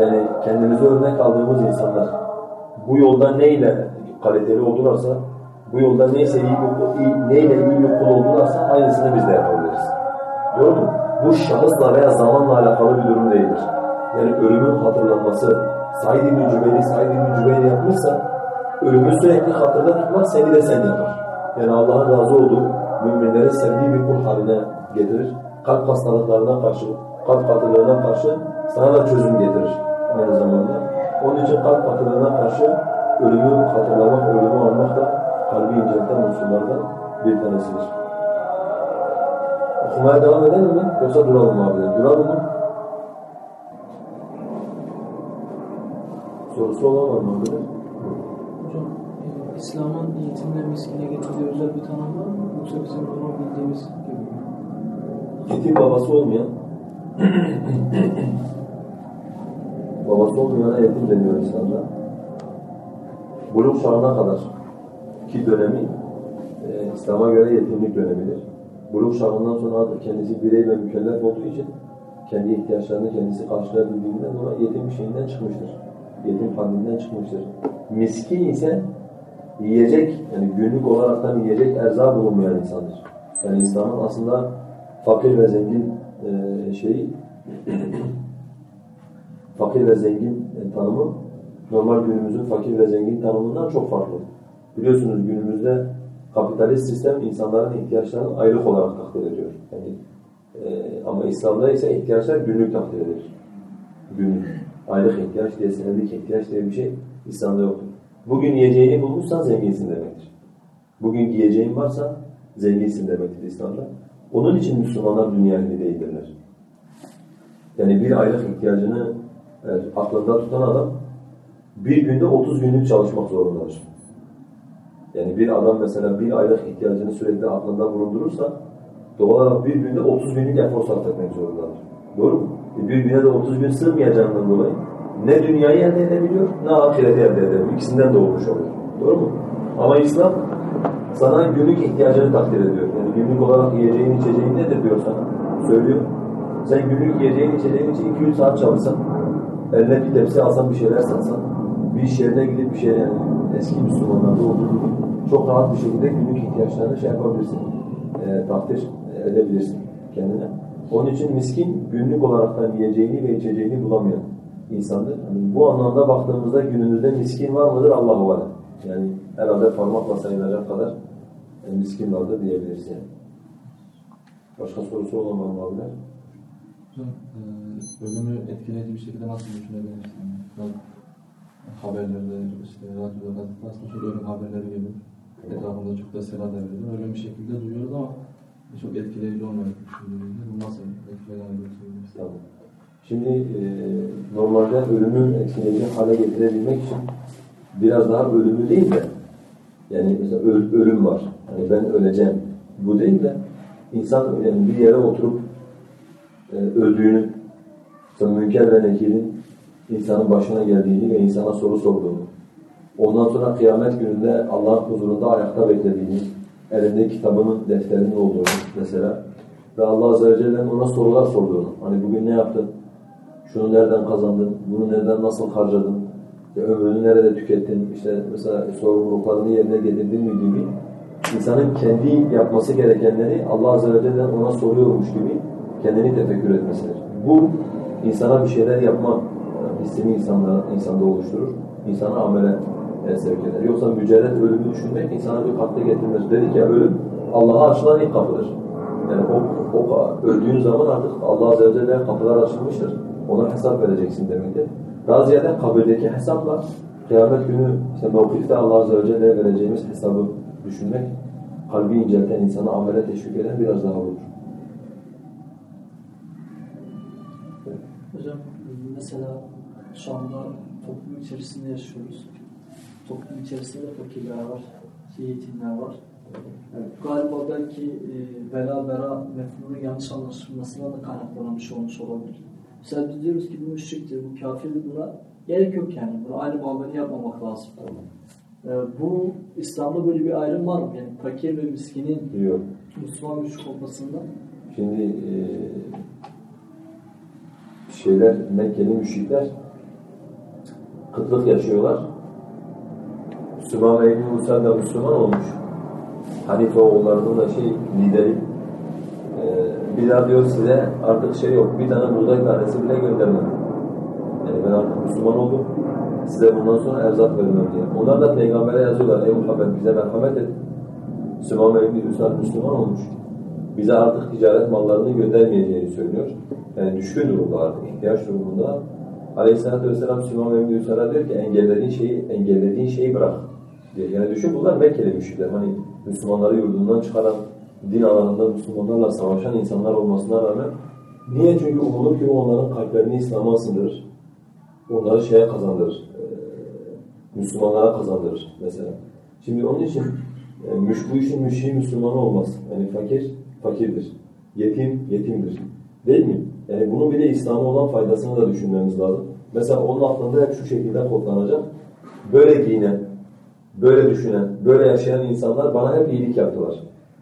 Yani kendimize örnek aldığımız insanlar bu yolda neyle kaliteli oldularsa, bu yolda neyse iyi bir, iyi, neyle iyi bir kul oldularsa aynısını biz de yapabiliriz. Doğru mu? Bu şahısla veya zamanla alakalı bir durum değildir. Yani ölümün hatırlanması, Said İbn-i Cübeyli, Said İbn-i Cübeyli yapmışsa, ölümü sürekli hatırda tutmak seni de sen yapar. Yani Allah'ın razı olduğu, müminlerin sevdiği bir kul haline getirir. Kalp hastalıklarına karşı, kalp katılığına karşı sana da çözüm getirir aynı zamanda. Onun için kalp katılığına karşı ölümü hatırlamak, ölümü anmak da kalbi incelten unsurlardan bir tanesidir. Okumaya devam edelim mi? Yoksa duralım abi? Duralım mı? Sorusu olan var mı İslam'ın eğitimle miskine getirdiği özel bir tanım var mı? Yoksa bizim bunu bildiğimiz gibi mi? Yetim babası olmayan, babası olmayana yetim deniyor İslam'da. Buluk çağına kadar ki dönemi e, İslam'a göre yetimlik dönemidir. Buluk çağından sonra artık kendisi birey ve mükellef olduğu için kendi ihtiyaçlarını kendisi karşılayabildiğinden dolayı yetim şeyinden çıkmıştır. Yetim haddinden çıkmıştır. Miskin ise yiyecek, yani günlük olaraktan yiyecek erzak bulunmayan insandır. Yani İslam'ın aslında fakir ve zengin e, şeyi fakir ve zengin e, tanımı normal günümüzün fakir ve zengin tanımından çok farklı. Biliyorsunuz günümüzde kapitalist sistem insanların ihtiyaçlarını aylık olarak takdir ediyor. Yani, e, ama İslam'da ise ihtiyaçlar günlük takdir edilir. Günlük. Aylık ihtiyaç diye, senelik ihtiyaç diye bir şey İslam'da yoktur. Bugün yiyeceğini bulmuşsan zenginsin demektir. Bugün giyeceğin varsa zenginsin demektir İslam'da. Onun için Müslümanlar dünya ehli değildirler. Yani bir aylık ihtiyacını evet, aklında tutan adam bir günde 30 günlük çalışmak zorundadır. Yani bir adam mesela bir aylık ihtiyacını sürekli aklında bulundurursa doğal olarak bir günde 30 günlük efor sarf etmek zorundadır. Doğru mu? E bir güne de 30 gün sığmayacağından dolayı ne dünyayı elde edebiliyor ne ahireti elde edebiliyor. İkisinden doğmuş oluyor. Doğru mu? Ama İslam sana günlük ihtiyacını takdir ediyor. Yani günlük olarak yiyeceğin, içeceğin nedir diyor sana. Söylüyor. Sen günlük yiyeceğin, içeceğin için 200 saat çalışsan, eline bir tepsi alsan bir şeyler satsan, bir iş yerine gidip bir şey yani eski Müslümanlarda olduğu gibi çok rahat bir şekilde günlük ihtiyaçlarını şey yapabilirsin, e, takdir edebilirsin kendine. Onun için miskin günlük olaraktan yiyeceğini ve içeceğini bulamayan insandır. Yani bu anlamda baktığımızda günümüzde miskin var mıdır? Allahu alem. Yani herhalde parmakla sayılacak kadar en miskin maldır diyebiliriz yani. Başka sorusu olan var mı abiler? E, ölümü etkileyici bir şekilde nasıl düşünebiliriz? Yani, haberlerde, işte radyoda, aslında çok ölüm haberleri geliyor. Etrafında çok da sera devrediyor. Ölüm bir şekilde duyuyoruz ama çok etkileyici olmayan düşündüğümüzde bu nasıl etkileyebiliriz? Tamam. Şimdi e, normalde ölümü etkileyici hale getirebilmek için biraz daha ölümü değil de yani mesela öl- ölüm var. Hani ben öleceğim. Bu değil de insan yani bir yere oturup e, öldüğünü, mesela Münker ve Nekir'in insanın başına geldiğini ve insana soru sorduğunu, ondan sonra kıyamet gününde Allah'ın huzurunda ayakta beklediğini, elinde kitabının, defterinin olduğunu mesela ve Allah Azze ve Celle'nin ona sorular sorduğunu, hani bugün ne yaptın, şunu nereden kazandın, bunu nereden nasıl harcadın, işte ömrünü nerede tükettin, işte mesela sorumluluklarını yerine getirdin mi gibi insanın kendi yapması gerekenleri Allah Azze ve Celle'den ona soruyormuş gibi kendini tefekkür etmesidir. Bu insana bir şeyler yapma hissini insanda, insanda oluşturur. İnsanı amele e, sevk eder. Yoksa mücerret ölümü düşünmek insana bir katkı getirmez. Dedik ya ölüm Allah'a açılan ilk kapıdır. Yani o, o öldüğün zaman artık Allah Azze ve Celle'ye kapılar açılmıştır. Ona hesap vereceksin demektir. Daha ziyade kabirdeki hesapla kıyamet günü işte mevkifte Allah Azze ve Celle'ye vereceğimiz hesabı düşünmek kalbi incelten, insanı amele teşvik eden biraz daha olur. Hocam mesela şu anda toplum içerisinde yaşıyoruz. Toplum içerisinde fakirler var, yetimler var. Galiba belki e, bela bera mefhumunun yanlış anlaşılmasına da kaynaklanan bir şey olmuş olabilir. Mesela biz diyoruz ki bu müşriktir, bu kafirdir, buna gerek yok yani. Buna aynı muamele yapmamak lazım. E, bu İslam'da böyle bir ayrım var mı? Yani fakir ve miskinin Yok. Müslüman müşrik olmasında Şimdi e, şeyler, Mekkeli müşrikler kıtlık yaşıyorlar. Müslüman ve İbn-i da Müslüman olmuş. Hanife oğullarının da şey lideri. Bir daha diyor size artık şey yok, bir tane buğday tanesi bile göndermem. Yani ben artık Müslüman oldum. Size bundan sonra erzak vermem diye. Onlar da peygambere yazıyorlar. Ey Muhammed bize merhamet et. Ve İbn-i Musa Müslüman olmuş. Bize artık ticaret mallarını göndermeyeceğini söylüyor. Yani düşkün durumda artık, ihtiyaç durumunda. Aleyhisselatü Vesselam ve İbn-i Musa'ya diyor ki engellediğin şeyi, engellediğin şeyi bırak. Diye. Yani düşün bunlar Mekkeli müşrikler. Hani Müslümanları yurdundan çıkaran, din alanında Müslümanlarla savaşan insanlar olmasına rağmen niye? Çünkü umulur ki onların kalplerini İslam'a ısındırır. Onları şeye kazandırır. e, Müslümanlara kazandırır mesela. Şimdi onun için e, müş, bu işin müşriği Müslümanı olmaz. Yani fakir, fakirdir. Yetim, yetimdir. Değil mi? Yani bunun bir de İslam'a olan faydasını da düşünmemiz lazım. Mesela onun aklında hep şu şekilde kodlanacak. Böyle giyinen, böyle düşünen, böyle yaşayan insanlar bana hep iyilik yaptılar.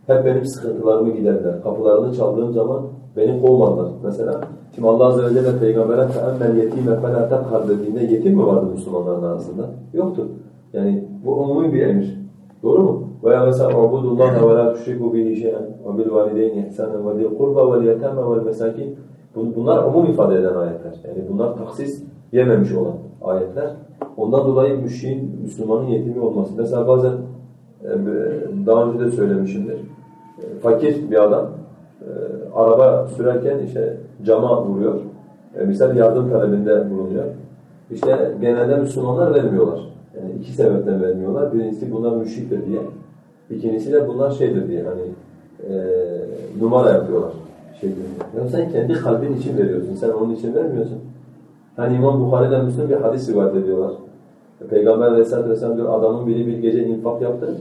Hep benim sıkıntılarımı giderdiler. Kapılarını çaldığım zaman beni kovmadılar. Mesela şimdi Allah Azze ve Celle Peygamber'e فَاَمَّا الْيَت۪يمَ فَلَا تَقْهَرْ dediğinde yetim mi vardı Müslümanların arasında? Yoktu. Yani bu umumi bir emir. Doğru mu? Veya mesela اَعْبُدُ اللّٰهَ وَلَا تُشْرِكُوا بِهِ شَيْئًا وَبِالْوَالِدَيْنِ اِحْسَانًا وَذِي الْقُرْبَى وَالْيَتَامَ وَالْمَسَاكِينَ Bunlar umum ifade eden ayetler. Yani bunlar taksis yememiş olan ayetler. Ondan dolayı müşriğin, Müslümanın yetimi olması. Mesela bazen e, daha önce de söylemişimdir. E, Fakir bir adam e, araba sürerken işte cama vuruyor. E, Misal yardım talebinde bulunuyor. İşte genelde Müslümanlar vermiyorlar. Yani iki sebepten vermiyorlar. Birincisi bunlar müşriktir diye. İkincisi de bunlar şeydir diye hani e, numara yapıyorlar. Şey. Ya sen kendi kalbin için veriyorsun. Sen onun için vermiyorsun. Hani İmam Bukhari'den Müslüm bir hadis rivayet ediyorlar. Peygamber Aleyhisselatü Vesselam diyor adamın biri bir gece infak yaptı.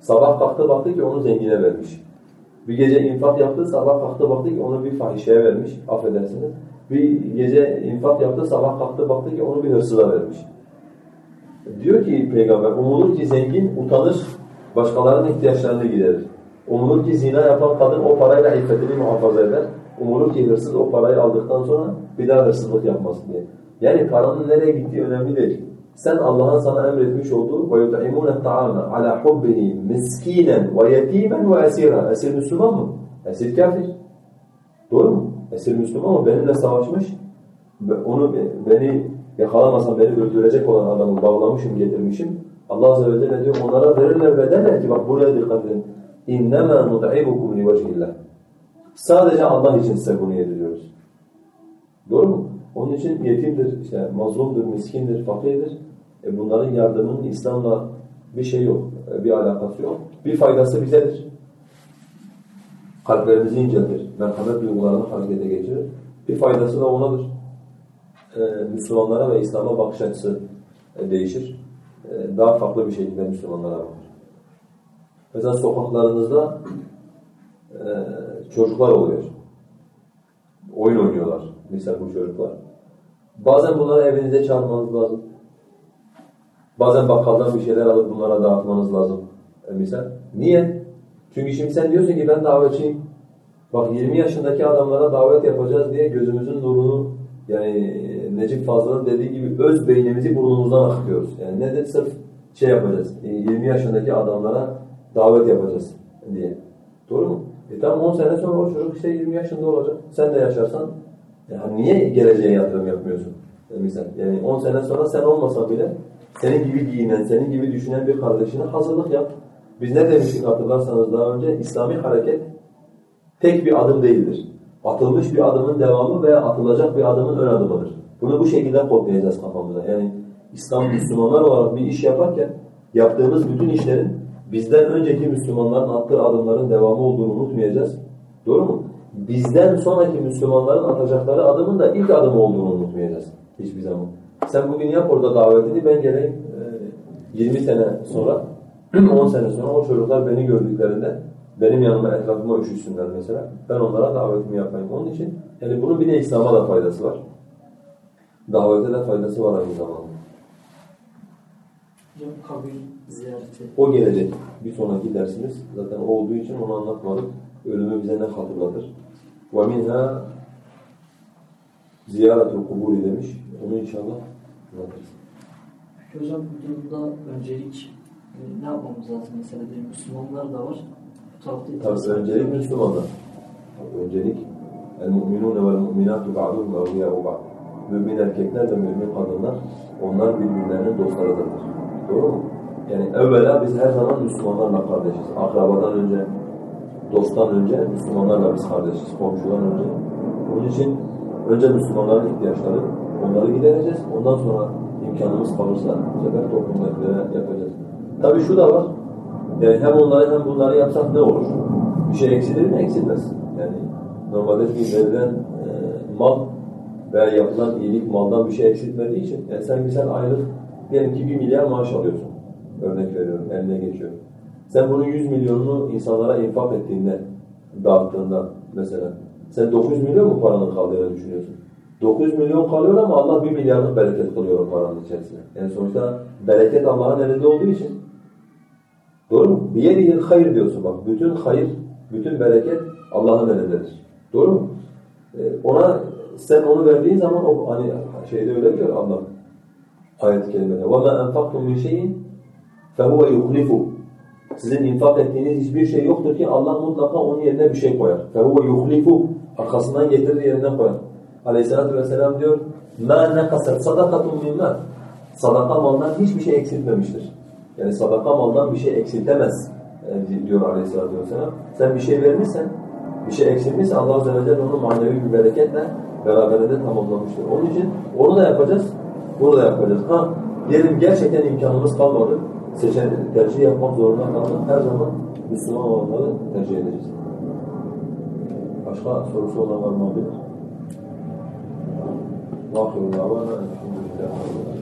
Sabah kalktı baktı ki onu zengine vermiş. Bir gece infak yaptı, sabah kalktı baktı ki onu bir fahişeye vermiş, affedersiniz. Bir gece infak yaptı, sabah kalktı baktı ki onu bir hırsıza vermiş. Diyor ki Peygamber, umulur ki zengin utanır, başkalarının ihtiyaçlarını giderir. Umulur ki zina yapan kadın o parayla iffetini muhafaza eder. Umulur ki hırsız o parayı aldıktan sonra bir daha hırsızlık yapmasın diye. Yani paranın nereye gittiği önemli değil. Sen Allah'ın sana emretmiş olduğu وَيُطْعِمُونَ الطَّعَامَ عَلَى حُبِّهِ مِسْك۪ينًا وَيَت۪يمًا وَاَس۪يرًا Esir Müslüman mı? Esir kafir. Doğru mu? Esir Müslüman mı? Benimle savaşmış. Onu beni yakalamasam beni öldürecek olan adamı bağlamışım, getirmişim. Allah Azze ve Celle diyor onlara verirler ve derler ki bak buraya dikkat edin. اِنَّمَا نُدْعِبُكُمْ لِوَجْهِ اللّٰهِ Sadece Allah için size bunu yediriyoruz. Doğru mu? Onun için yetimdir, işte mazlumdur, miskindir, fakirdir. E bunların yardımının İslam'la bir şey yok, e, bir alakası yok. Bir faydası bizedir. Kalplerimizi inceltir, merhamet duygularını harekete geçirir. Bir faydası da onadır. E, Müslümanlara ve İslam'a bakış açısı e, değişir. E, daha farklı bir şekilde Müslümanlara bakar. Mesela sokaklarınızda e, çocuklar oluyor. Oyun oynuyorlar mesela bu çocuklar. Bazen bunları evinize çağırmanız lazım. Bazen bakkaldan bir şeyler alıp bunlara dağıtmanız lazım. E misal. Niye? Çünkü şimdi sen diyorsun ki ben davetçiyim. Bak 20 yaşındaki adamlara davet yapacağız diye gözümüzün nurunu yani Necip Fazıl'ın dediği gibi öz beynimizi burnumuzdan akıtıyoruz. Yani nedir? Sırf şey yapacağız. 20 yaşındaki adamlara davet yapacağız diye. Doğru mu? E tamam 10 sene sonra o çocuk işte 20 yaşında olacak. Sen de yaşarsan yani niye geleceğe yatırım yapmıyorsun? Misal. Yani 10 sene sonra sen olmasan bile senin gibi giyinen, senin gibi düşünen bir kardeşine hazırlık yap. Biz ne demiştik hatırlarsanız daha önce? İslami hareket tek bir adım değildir. Atılmış bir adımın devamı veya atılacak bir adımın ön adımıdır. Bunu bu şekilde kodlayacağız kafamıza. Yani İslam Müslümanlar olarak bir iş yaparken yaptığımız bütün işlerin bizden önceki Müslümanların attığı adımların devamı olduğunu unutmayacağız. Doğru mu? Bizden sonraki Müslümanların atacakları adımın da ilk adımı olduğunu unutmayacağız hiçbir zaman. Sen bugün yap orada davetini, ben geleyim 20 sene sonra, 10 sene sonra o çocuklar beni gördüklerinde benim yanıma etrafıma üşüsünler mesela. Ben onlara davetimi yapayım. Onun için yani bunun bir de İslam'a da faydası var. Davete de faydası var aynı zamanda. Ziyareti. O gelecek bir sonraki dersimiz. Zaten o olduğu için onu anlatmadık. Ölümü bize ne hatırlatır? Ve minha ziyaretul kuburi demiş. Onu inşallah anlatırız. Peki hocam bu durumda öncelik e, ne yapmamız lazım? Mesela diyelim Müslümanlar da var. Bu tarafta Tabii öncelik Müslümanlar. Öncelik El-mu'minûne vel-mu'minâtu ba'duhum evliyâ'u ba'd. Mümin erkekler ve mümin kadınlar onlar birbirlerinin dostlarıdırlar. Doğru mu? Yani evvela biz her zaman Müslümanlarla kardeşiz. Akrabadan önce, dosttan önce Müslümanlarla biz kardeşiz. Komşudan önce. Onun için önce Müslümanların ihtiyaçları onları gidereceğiz. Ondan sonra imkanımız kalırsa bu sefer toplumdakilere yapacağız. Tabii şu da var. Yani hem onları hem bunları yapsak ne olur? Bir şey eksilir mi? Eksilmez. Yani normalde bir verilen e, mal veya yapılan iyilik maldan bir şey eksiltmediği için yani sen mesela aylık diyelim ki bir milyar maaş alıyorsun. Örnek veriyorum, eline geçiyor. Sen bunun 100 milyonunu insanlara infak ettiğinde, dağıttığında mesela sen 900 milyon mu paranın kaldığını düşünüyorsun? 900 milyon kalıyor ama Allah 1 milyarlık bereket kılıyor o paranın içerisine. Yani sonuçta bereket Allah'ın elinde olduğu için Doğru mu? Biyedihil hayır diyorsun bak. Bütün hayır, bütün bereket Allah'ın elindedir. Doğru mu? Ee, ona sen onu verdiğin zaman o hani şeyde öyle diyor Allah ayet-i kerimede. وَمَا أَنْفَقْتُمْ مِنْ شَيْءٍ فَهُوَ يُخْلِفُ Sizin infak ettiğiniz hiçbir şey yoktur ki Allah mutlaka onun yerine bir şey koyar. فَهُوَ يُخْلِفُ Arkasından getirir yerine koyar. Aleyhisselatü vesselam diyor مَا نَقَسَتْ صَدَقَةٌ مِنْ مَا Sadaka maldan hiçbir şey eksiltmemiştir. Yani sadaka maldan bir şey eksiltemez e, diyor Aleyhisselatü vesselam. Sen bir şey vermişsen, bir şey eksilmişse Allah Azze ve Celle onu manevi bir bereketle beraberinde tamamlamıştır. Onun için onu da yapacağız, bunu da yapacağız. Ha, diyelim gerçekten imkanımız kalmadı, seçenek tercih yapmak zorunda kaldık. Her zaman Müslüman olanları tercih edeceğiz. Başka sorusu olan var mı? Mahkum davana elhamdülillah.